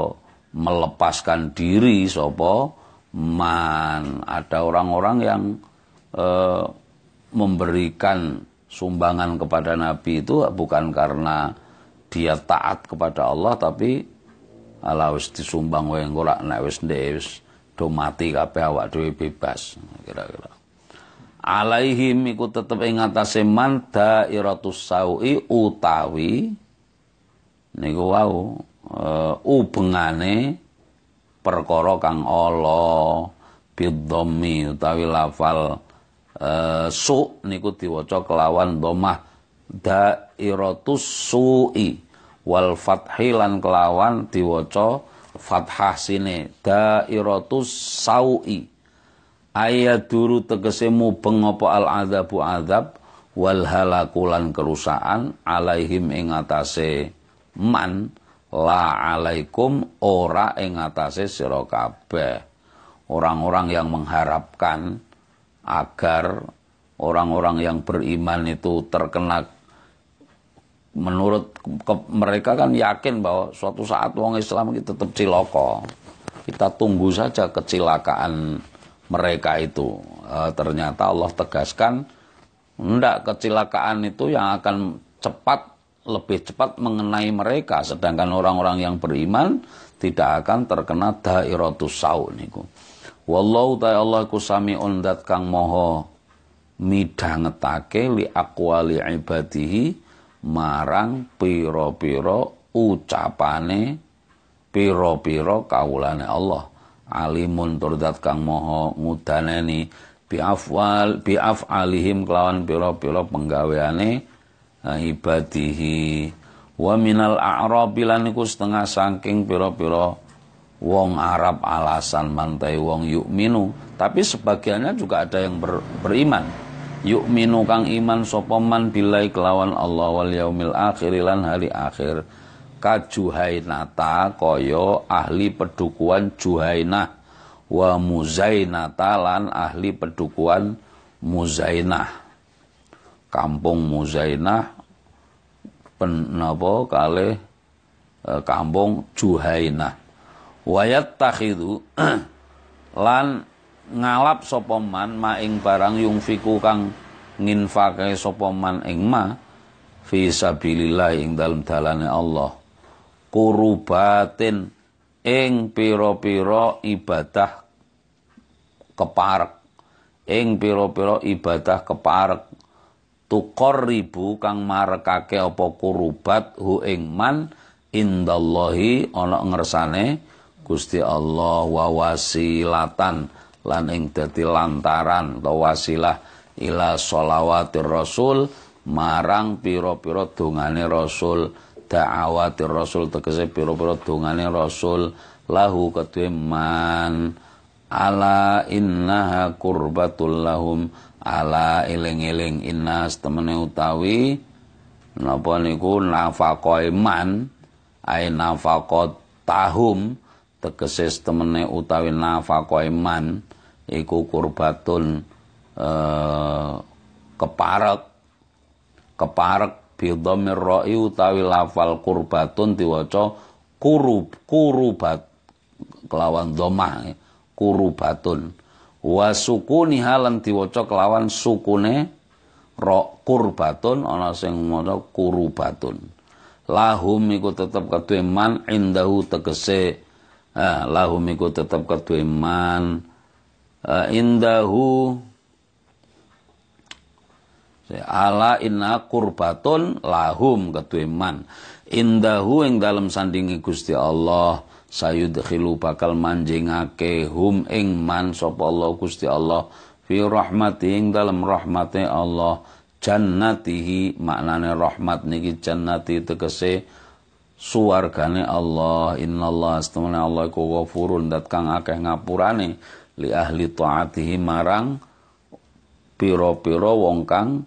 melepaskan diri sapa? Man ada orang-orang yang e, memberikan sumbangan kepada nabi itu bukan karena dia taat kepada Allah tapi ala wis disumbang wae engko nek wis ndek wis do mati kabeh awak dhewe bebas kira-kira. Alaihim iku tetep ing atase man dairatus utawi niku wau uh, ubengane perkara kang ala bidhammi utawi lafal uh, su niku diwaca kelawan dhammah dairatus su'i wal fathi lan kelawan diwaca fathah sine dairatus sau'i. Ayat duru tegese mubeng apa al azabu azab? Wal halakulan kerusakan alaihim ing atase man. La alaikum ora ing atase orang-orang yang mengharapkan agar orang-orang yang beriman itu terkena menurut mereka kan yakin bahwa suatu saat wong Islam itu tetap ciloko kita tunggu saja kecelakaan mereka itu. E, ternyata Allah tegaskan, tidak kecelakaan itu yang akan cepat, lebih cepat mengenai mereka. Sedangkan orang-orang yang beriman tidak akan terkena dairatus sau niku. Wallahu ta'ala ku sami'un dat kang moho midhangetake li aqwali ibadihi marang piro-piro ucapane piro-piro kawulane Allah. Alimun turdat kang moho ngudaneni. Biafwal biafalihim kelawan pira-pira penggaweane ibadihi. Wa minal a'rabi lan iku setengah saking pira-pira wong Arab alasan mantai wong yukminu tapi sebagiannya juga ada yang ber, beriman yukminu kang iman sapa man bilai kelawan Allah wal yaumil akhir lan hari akhir. Kajuhainata koyo ahli pedukuan juhainah wa muzainata lan ahli pedukuan muzainah. Kampung muzainah penapa kali e, kampung juhainah. Wayat takhidu *clears throat* lan ngalap sapa man maing barang yungfiku kang nginfake sapa man ing ma fi sabilillah ing dalem dalane Allah. Kurubatin ing pira-pira ibadah keparek. Ing pira-pira ibadah keparek. Tukor ribu kang marekake apa kurubat hu ing man indallahi ana ngersane Gusti Allah wa wasilatan lan ing dadi lantaran atau wasilah ila sholawatir rasul marang pira-pira dongane rasul da'awatir rasul tegese pira-pira dongane rasul lahu kedue man ala innaha qurbatul lahum ala eling-eling innas temene utawi napa niku nafaqah man ai nafaqat tahum tegese temene utawi nafaqah man iku kurbatun eh, keparek. Keparek bidhamir ra'i utawi lafal kurbatun diwaca kurub kurubat kelawan dhamma kurubatun. Wa sukuni halan diwaca kelawan sukune ra kurbatun ana sing maca kurubatun. Lahum iku tetep kedue man indahu tegese ah, lahum iku tetep kedue man indahu. Ala inna kurbatun lahum ketuiman indahu ing dalam sandingi Gusti Allah sayudkhilu bakal manjingake hum ing man sapa Allah Gusti Allah. Fi rahmati ing dalam rahmate Allah jannatihi maknane rahmat niki jannati tegese suwargane Allah. Innallah astamane Allah iku ghafurun dat kang akeh ngapurane li ahli taatihi marang piro-piro wong kang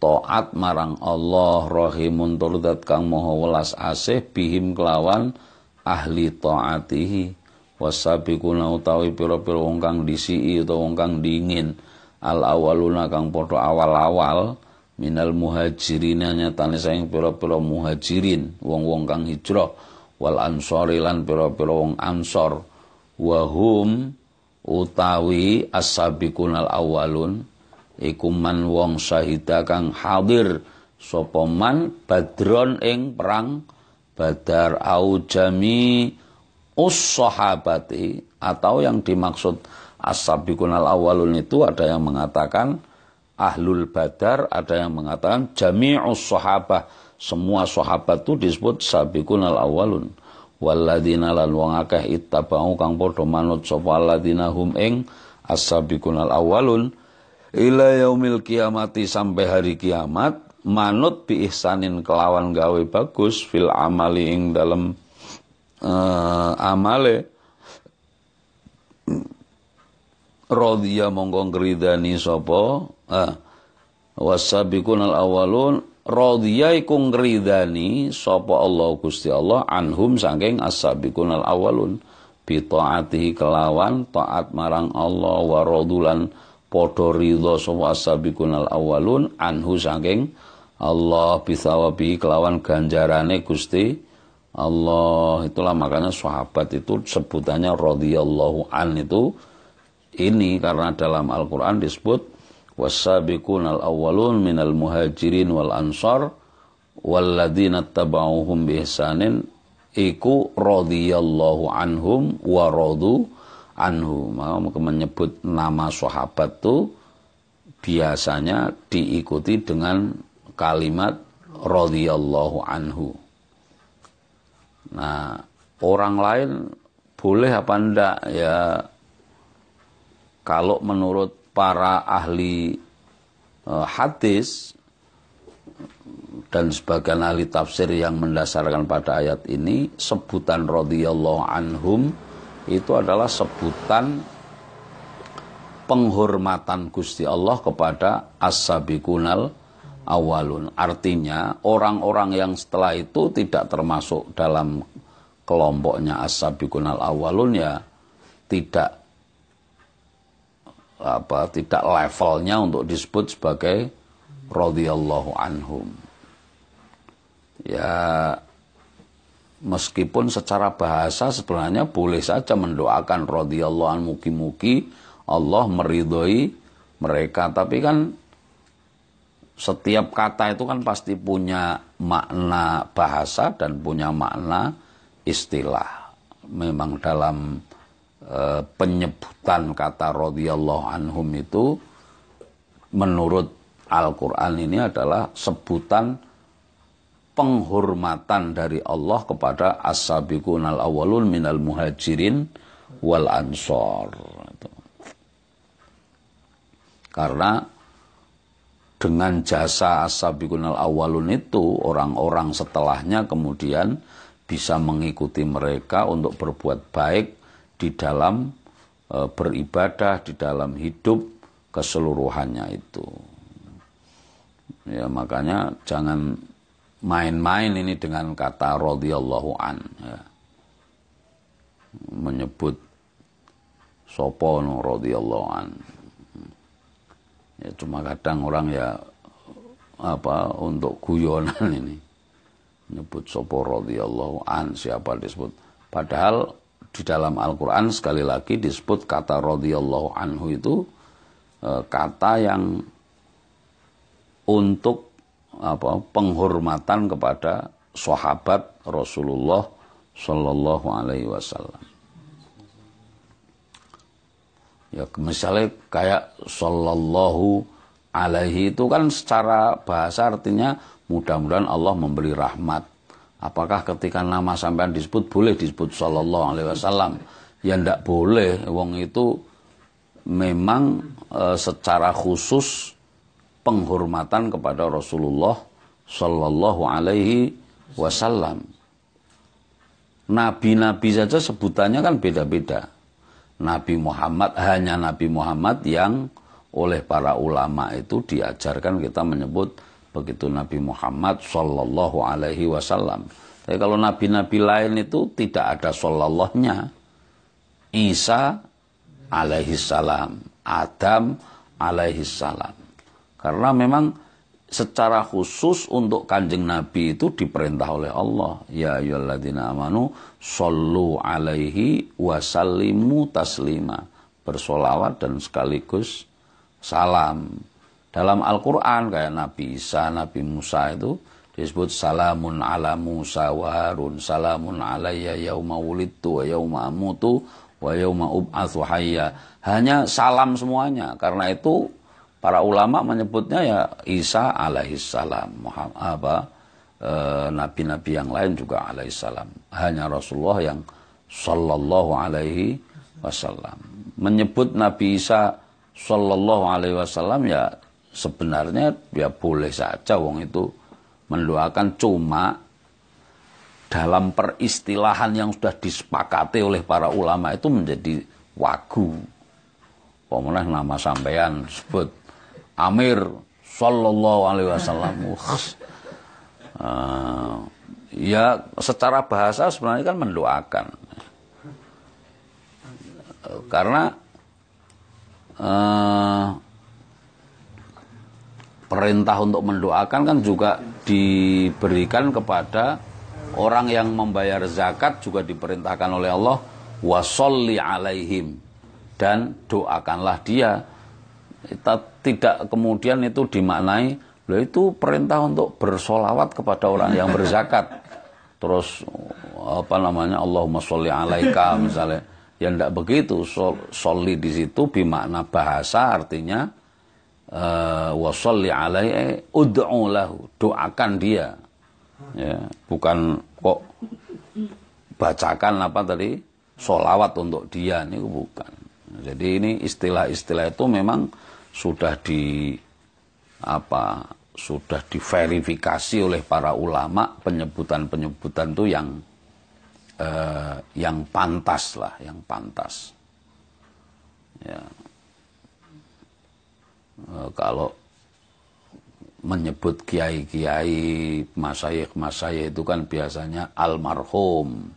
taat marang Allah rahimun turdat kang maha welas asih bihim kelawan ahli taatihi. Wasabiquna utawi piro-piro wong kang disii utawa wong kang dingin. Al awaluna kang padha awal-awal minal muhajirin nyatane saing piro-piro muhajirin wong-wong kang hijrah. Wal ansori lan piro-piro wong ansor. Wahum utawi al awalun man wong syahida kang hadir sapa badron ing perang badar au jami us sahabati atau yang dimaksud as-sabiqunal awalun itu ada yang mengatakan ahlul badar, ada yang mengatakan jami'us sahabah. Semua sahabat itu disebut sabiqunal awalun. Walladina lan wong akeh ittaba'u kang padha manut sapa alladzina hum ing as-sabiqunal awalun ila yaumil kiamati sampai hari kiamat manut bi ihsanin kelawan gawe bagus fil amali ing dalam uh, amale. Radhiya monggo ngridani sapa ah wasabiqun al awalun radhiya iku ngridani sapa Allah Gusti Allah anhum saking as-sabiqun al awalun bi taatihi kelawan taat marang Allah wa radulan padha ridha sapa as-sabiqun anhu saking Allah. Bisawabi kelawan ganjarane Gusti Allah. Itulah makanya sahabat itu sebutannya radhiyallahu an itu ini karena dalam Al-Quran disebut al-awwalun minal muhajirin wal ansar walladzina tabauhum bihsanin iku radhiyallahu anhum wa radu anhu maka menyebut nama sahabat itu biasanya diikuti dengan kalimat radhiyallahu anhu. Nah orang lain boleh apa enggak ya kalau menurut para ahli uh, hadis dan sebagian ahli tafsir yang mendasarkan pada ayat ini sebutan radhiyallahu anhum itu adalah sebutan penghormatan Gusti Allah kepada as-sabiqunal awalun. Artinya orang-orang yang setelah itu tidak termasuk dalam kelompoknya as-sabiqunal awalun ya tidak apa tidak levelnya untuk disebut sebagai radhiyallahu anhum. Ya meskipun secara bahasa sebenarnya boleh saja mendoakan radhiyallahu an mugi-mugi Allah meridhoi mereka tapi kan setiap kata itu kan pasti punya makna bahasa dan punya makna istilah. Memang dalam Eh, penyebutan kata radhiyallahu anhum itu menurut Al-Qur'an ini adalah sebutan penghormatan dari Allah kepada as-sabiqun al-awwalun minal muhajirin wal ansor. Karena dengan jasa as-sabiqun al-awwalun itu orang-orang setelahnya kemudian bisa mengikuti mereka untuk berbuat baik di dalam e, beribadah, di dalam hidup keseluruhannya itu. Ya makanya jangan main-main ini dengan kata radhiyallahu an ya. Menyebut sopo no radhiyallahu an. Ya cuma kadang orang ya apa untuk guyonan *laughs* ini menyebut sopo radhiyallahu an siapa disebut padahal di dalam Al-Quran sekali lagi disebut kata radhiyallahu anhu itu e, kata yang untuk apa penghormatan kepada sahabat Rasulullah Shallallahu Alaihi Wasallam. Ya misalnya kayak Shallallahu Alaihi itu kan secara bahasa artinya mudah-mudahan Allah memberi rahmat Apakah ketika nama sampean disebut boleh disebut sallallahu alaihi wasallam? Ya ndak boleh. Wong itu memang e, secara khusus penghormatan kepada Rasulullah sallallahu alaihi wasallam. Nabi-nabi saja sebutannya kan beda-beda. Nabi Muhammad hanya Nabi Muhammad yang oleh para ulama itu diajarkan kita menyebut begitu Nabi Muhammad Shallallahu Alaihi Wasallam. Tapi kalau nabi-nabi lain itu tidak ada Shallallahnya. Isa alaihi salam, Adam alaihi salam. Karena memang secara khusus untuk kanjeng Nabi itu diperintah oleh Allah. Ya ayyuhalladzina amanu sallu alaihi wasallimu taslima. Bersolawat dan sekaligus salam. Dalam Al-Quran kayak Nabi Isa, Nabi Musa itu disebut salamun ala Musa wa Harun, salamun alayya yauma wulidtu wa yauma amutu wa yauma ub'atsu hayya. Hanya salam semuanya. Karena itu para ulama menyebutnya ya Isa alaihissalam. Muhammad apa eh, nabi-nabi yang lain juga alaihissalam. Hanya Rasulullah yang sallallahu alaihi wasallam. Menyebut Nabi Isa sallallahu alaihi wasallam ya sebenarnya ya boleh saja wong itu mendoakan cuma dalam peristilahan yang sudah disepakati oleh para ulama itu menjadi wagu. Pemenang nama sampean sebut Amir Sallallahu Alaihi Wasallam. Uh, ya secara bahasa sebenarnya kan mendoakan. Karena uh, perintah untuk mendoakan kan juga diberikan kepada Orang yang membayar zakat juga diperintahkan oleh Allah wasolli alaihim dan doakanlah dia. Kita tidak kemudian itu dimaknai lo itu perintah untuk bersolawat kepada orang yang berzakat. Terus apa namanya Allahumma sholli alaika misalnya. Ya tidak begitu. Sholli di situ bimakna bahasa artinya uh, wasolli alaihi ud'u lahu. Doakan dia. Ya bukan kok bacakan apa tadi? Solawat untuk dia ini bukan. Jadi ini istilah-istilah itu memang sudah di apa sudah diverifikasi oleh para ulama penyebutan-penyebutan itu yang eh, yang pantas lah yang pantas. Ya. eh, kalau menyebut kiai-kiai, masayih-masayih itu kan biasanya almarhum.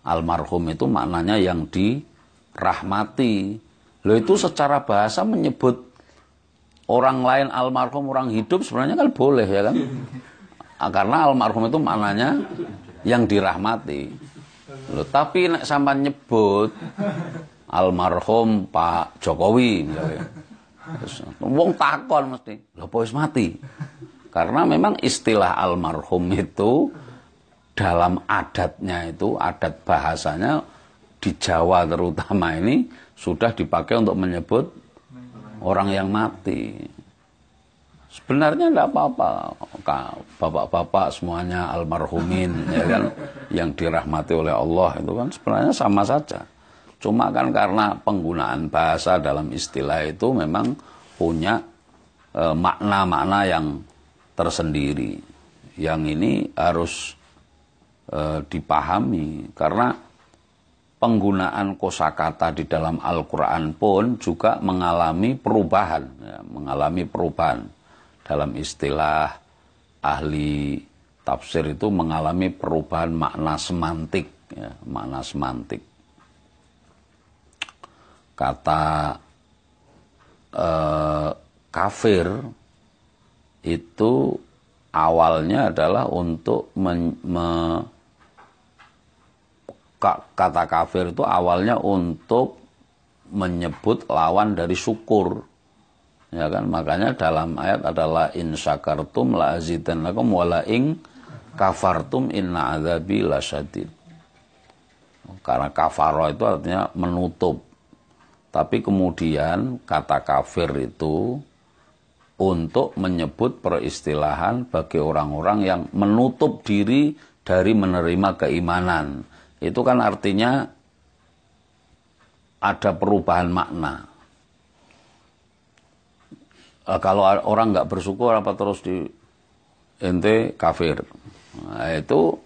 Almarhum itu maknanya yang dirahmati. Lo itu secara bahasa menyebut orang lain almarhum, orang hidup sebenarnya kan boleh ya kan? Ah, karena almarhum itu maknanya yang dirahmati. Lo tapi nek sampai nyebut almarhum Pak Jokowi misalnya Wong takon mesti, lho wis mati. Karena memang istilah almarhum itu dalam adatnya itu, adat bahasanya di Jawa terutama ini sudah dipakai untuk menyebut orang yang mati. Sebenarnya tidak apa-apa, bapak-bapak semuanya almarhumin, ya kan, yang dirahmati oleh Allah itu kan sebenarnya sama saja. Cuma kan karena penggunaan bahasa dalam istilah itu memang punya e, makna-makna e, yang tersendiri. Yang ini harus e, dipahami karena penggunaan kosakata di dalam Al-Quran pun juga mengalami perubahan, ya, mengalami perubahan dalam istilah ahli tafsir itu mengalami perubahan makna semantik, ya, makna semantik kata eh, kafir itu awalnya adalah untuk men, me, kata kafir itu awalnya untuk menyebut lawan dari syukur. Ya kan? Makanya dalam ayat adalah in syakartum la azidannakum wala ing kafartum inna adzabi lasyadid karena kafaro itu artinya menutup tapi kemudian kata kafir itu untuk menyebut peristilahan bagi orang-orang yang menutup diri dari menerima keimanan. Itu kan artinya ada perubahan makna. E, kalau orang nggak bersyukur apa terus di ente kafir. Nah, itu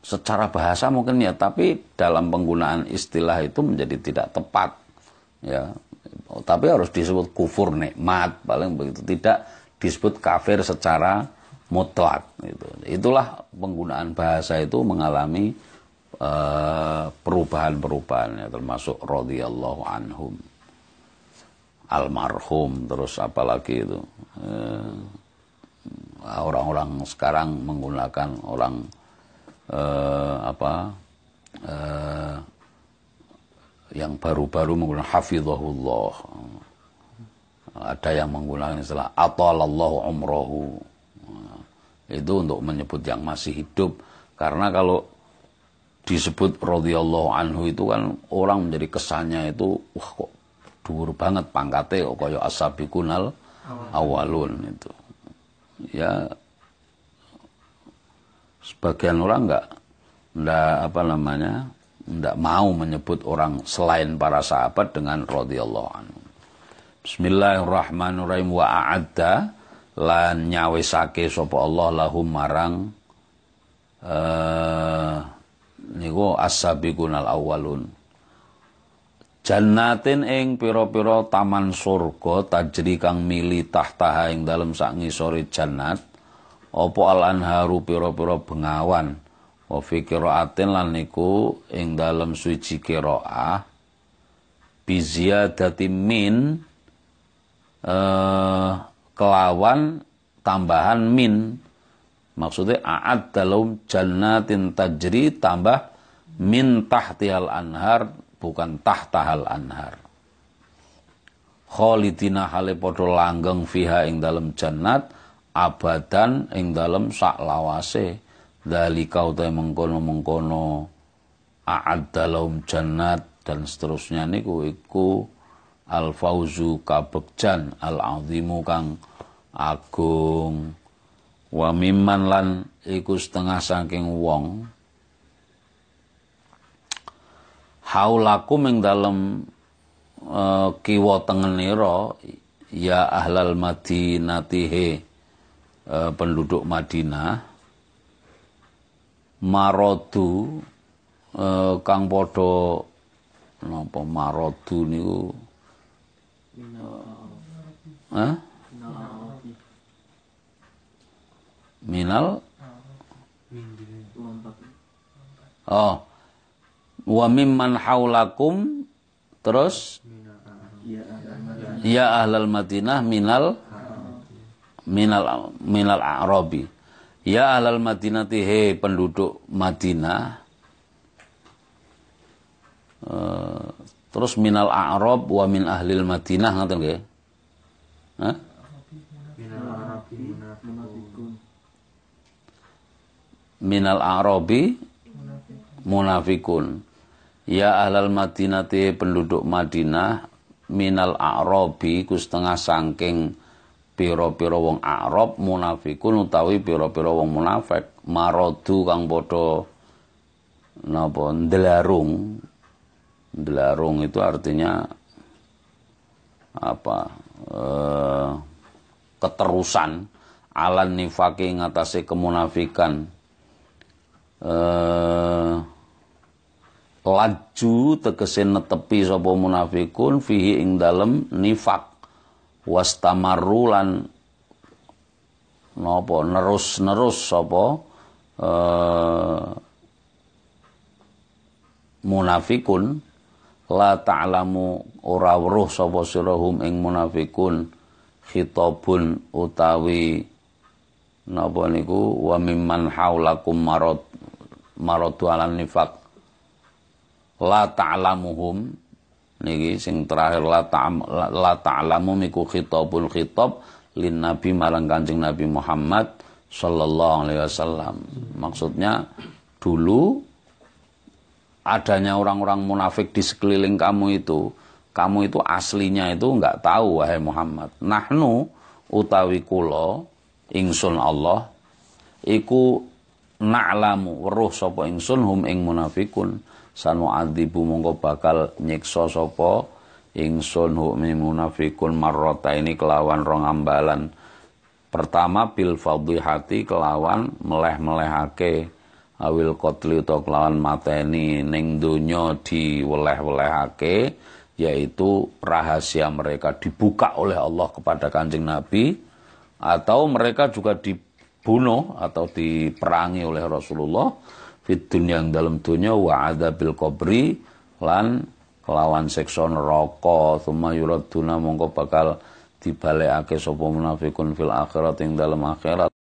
secara bahasa mungkin ya, tapi dalam penggunaan istilah itu menjadi tidak tepat ya. Tapi harus disebut kufur nikmat paling begitu. Tidak disebut kafir secara mutlak itu itulah penggunaan bahasa itu mengalami uh, perubahan-perubahan ya termasuk radhiyallahu anhum. Almarhum terus apalagi itu. Uh, orang-orang sekarang menggunakan orang uh, apa yang baru-baru menggunakan hafizahullah. Ada yang menggunakan istilah atalallahu umrohu. Itu untuk menyebut yang masih hidup. Karena kalau disebut radhiyallahu anhu itu kan orang menjadi kesannya itu wah kok dhuwur banget pangkatnya kok kaya asabiqunal awalun itu. Ya sebagian orang enggak enggak apa namanya enggak mau menyebut orang selain para sahabat dengan radhiyallahu anhu. Bismillahirrahmanirrahim wa a'adda lan nyawisake sapa Allah lahum marang eh niku as-sabiqunal awwalun. Jannatin ing pira-pira taman surga tajri kang mili tahtaha ing dalem sak ngisore jannat apa al anharu pira-pira bengawan wa fi qiraatin lan niku ing dalem suci qiraah bi ziyadati min eh, kelawan tambahan min Maksudnya a'ad dalam jannatin tajri tambah min tahtihal anhar bukan tahtahal anhar. Khalidina hale podo langgeng fiha ing dalam jannat abadan ing dalam sak lawase dalika utai mengkono-mengkono a'ad dalam jannat dan seterusnya niku iku al fauzu kabegjan al azimu kang agung. Wa mimman lan iku setengah saking wong. Haulakum ing dalem uh, kiwa tengenira ya ahlal madinatihe uh, penduduk Madinah marodu uh, kang padha napa marodu niku? Uh, minal? Oh. Wa mimman haulakum terus? Ya ahlal Madinah minal? Minal minal Arabi. Ya ahlal Madinah he penduduk Madinah. Uh, terus minal Arab wa min ahlil Madinah ngoten nggih. Hah? minal arabi munafikun ya ahlal madinati penduduk Madinah minal arabi ku setengah sangking piro-piro wong Arab munafikun utawi piro-piro wong munafik. Marodu kang padha napa ndelarung. Ndelarung itu artinya apa? Eh, keterusan. Alan nifaki ngatasi kemunafikan. Eh, laju tegese netepi sapa munafikun fihi ing dalem nifak wastamaru lan napa nerus-nerus sapa eh, munafikun. La ta'lamu ora weruh sapa sirahum ing munafikun khitabun utawi napa niku wa mimman haulakum marad maradu alan nifak la ta'lamuhum niki sing terakhir la ta'lam la ta'lamu miku khitabul khitab lin nabi marang Kanjeng Nabi Muhammad sallallahu alaihi wasallam. Maksudnya dulu adanya orang-orang munafik di sekeliling kamu itu kamu itu aslinya itu enggak tahu wahai Muhammad. Nahnu utawi kula ingsun Allah iku na'lamu weruh sapa ingsun hum ing munafikun sanu adibu mongko bakal nyiksa sapa? Ingsun hum ing munafikun marrota. Ini kelawan rong ambalan. Pertama bil fadhihati kelawan meleh-melehake. Awil qatli utawa kelawan mateni ning donya diweleh-welehake yaitu rahasia mereka dibuka oleh Allah kepada Kanjeng Nabi atau mereka juga dibunuh atau diperangi oleh Rasulullah fit yang dalam dunia wa bil kubri lan kelawan seksa neraka. Thumma yuraduna mongko bakal dibalekake sapa munafikun fil akhirat ing dalam akhirat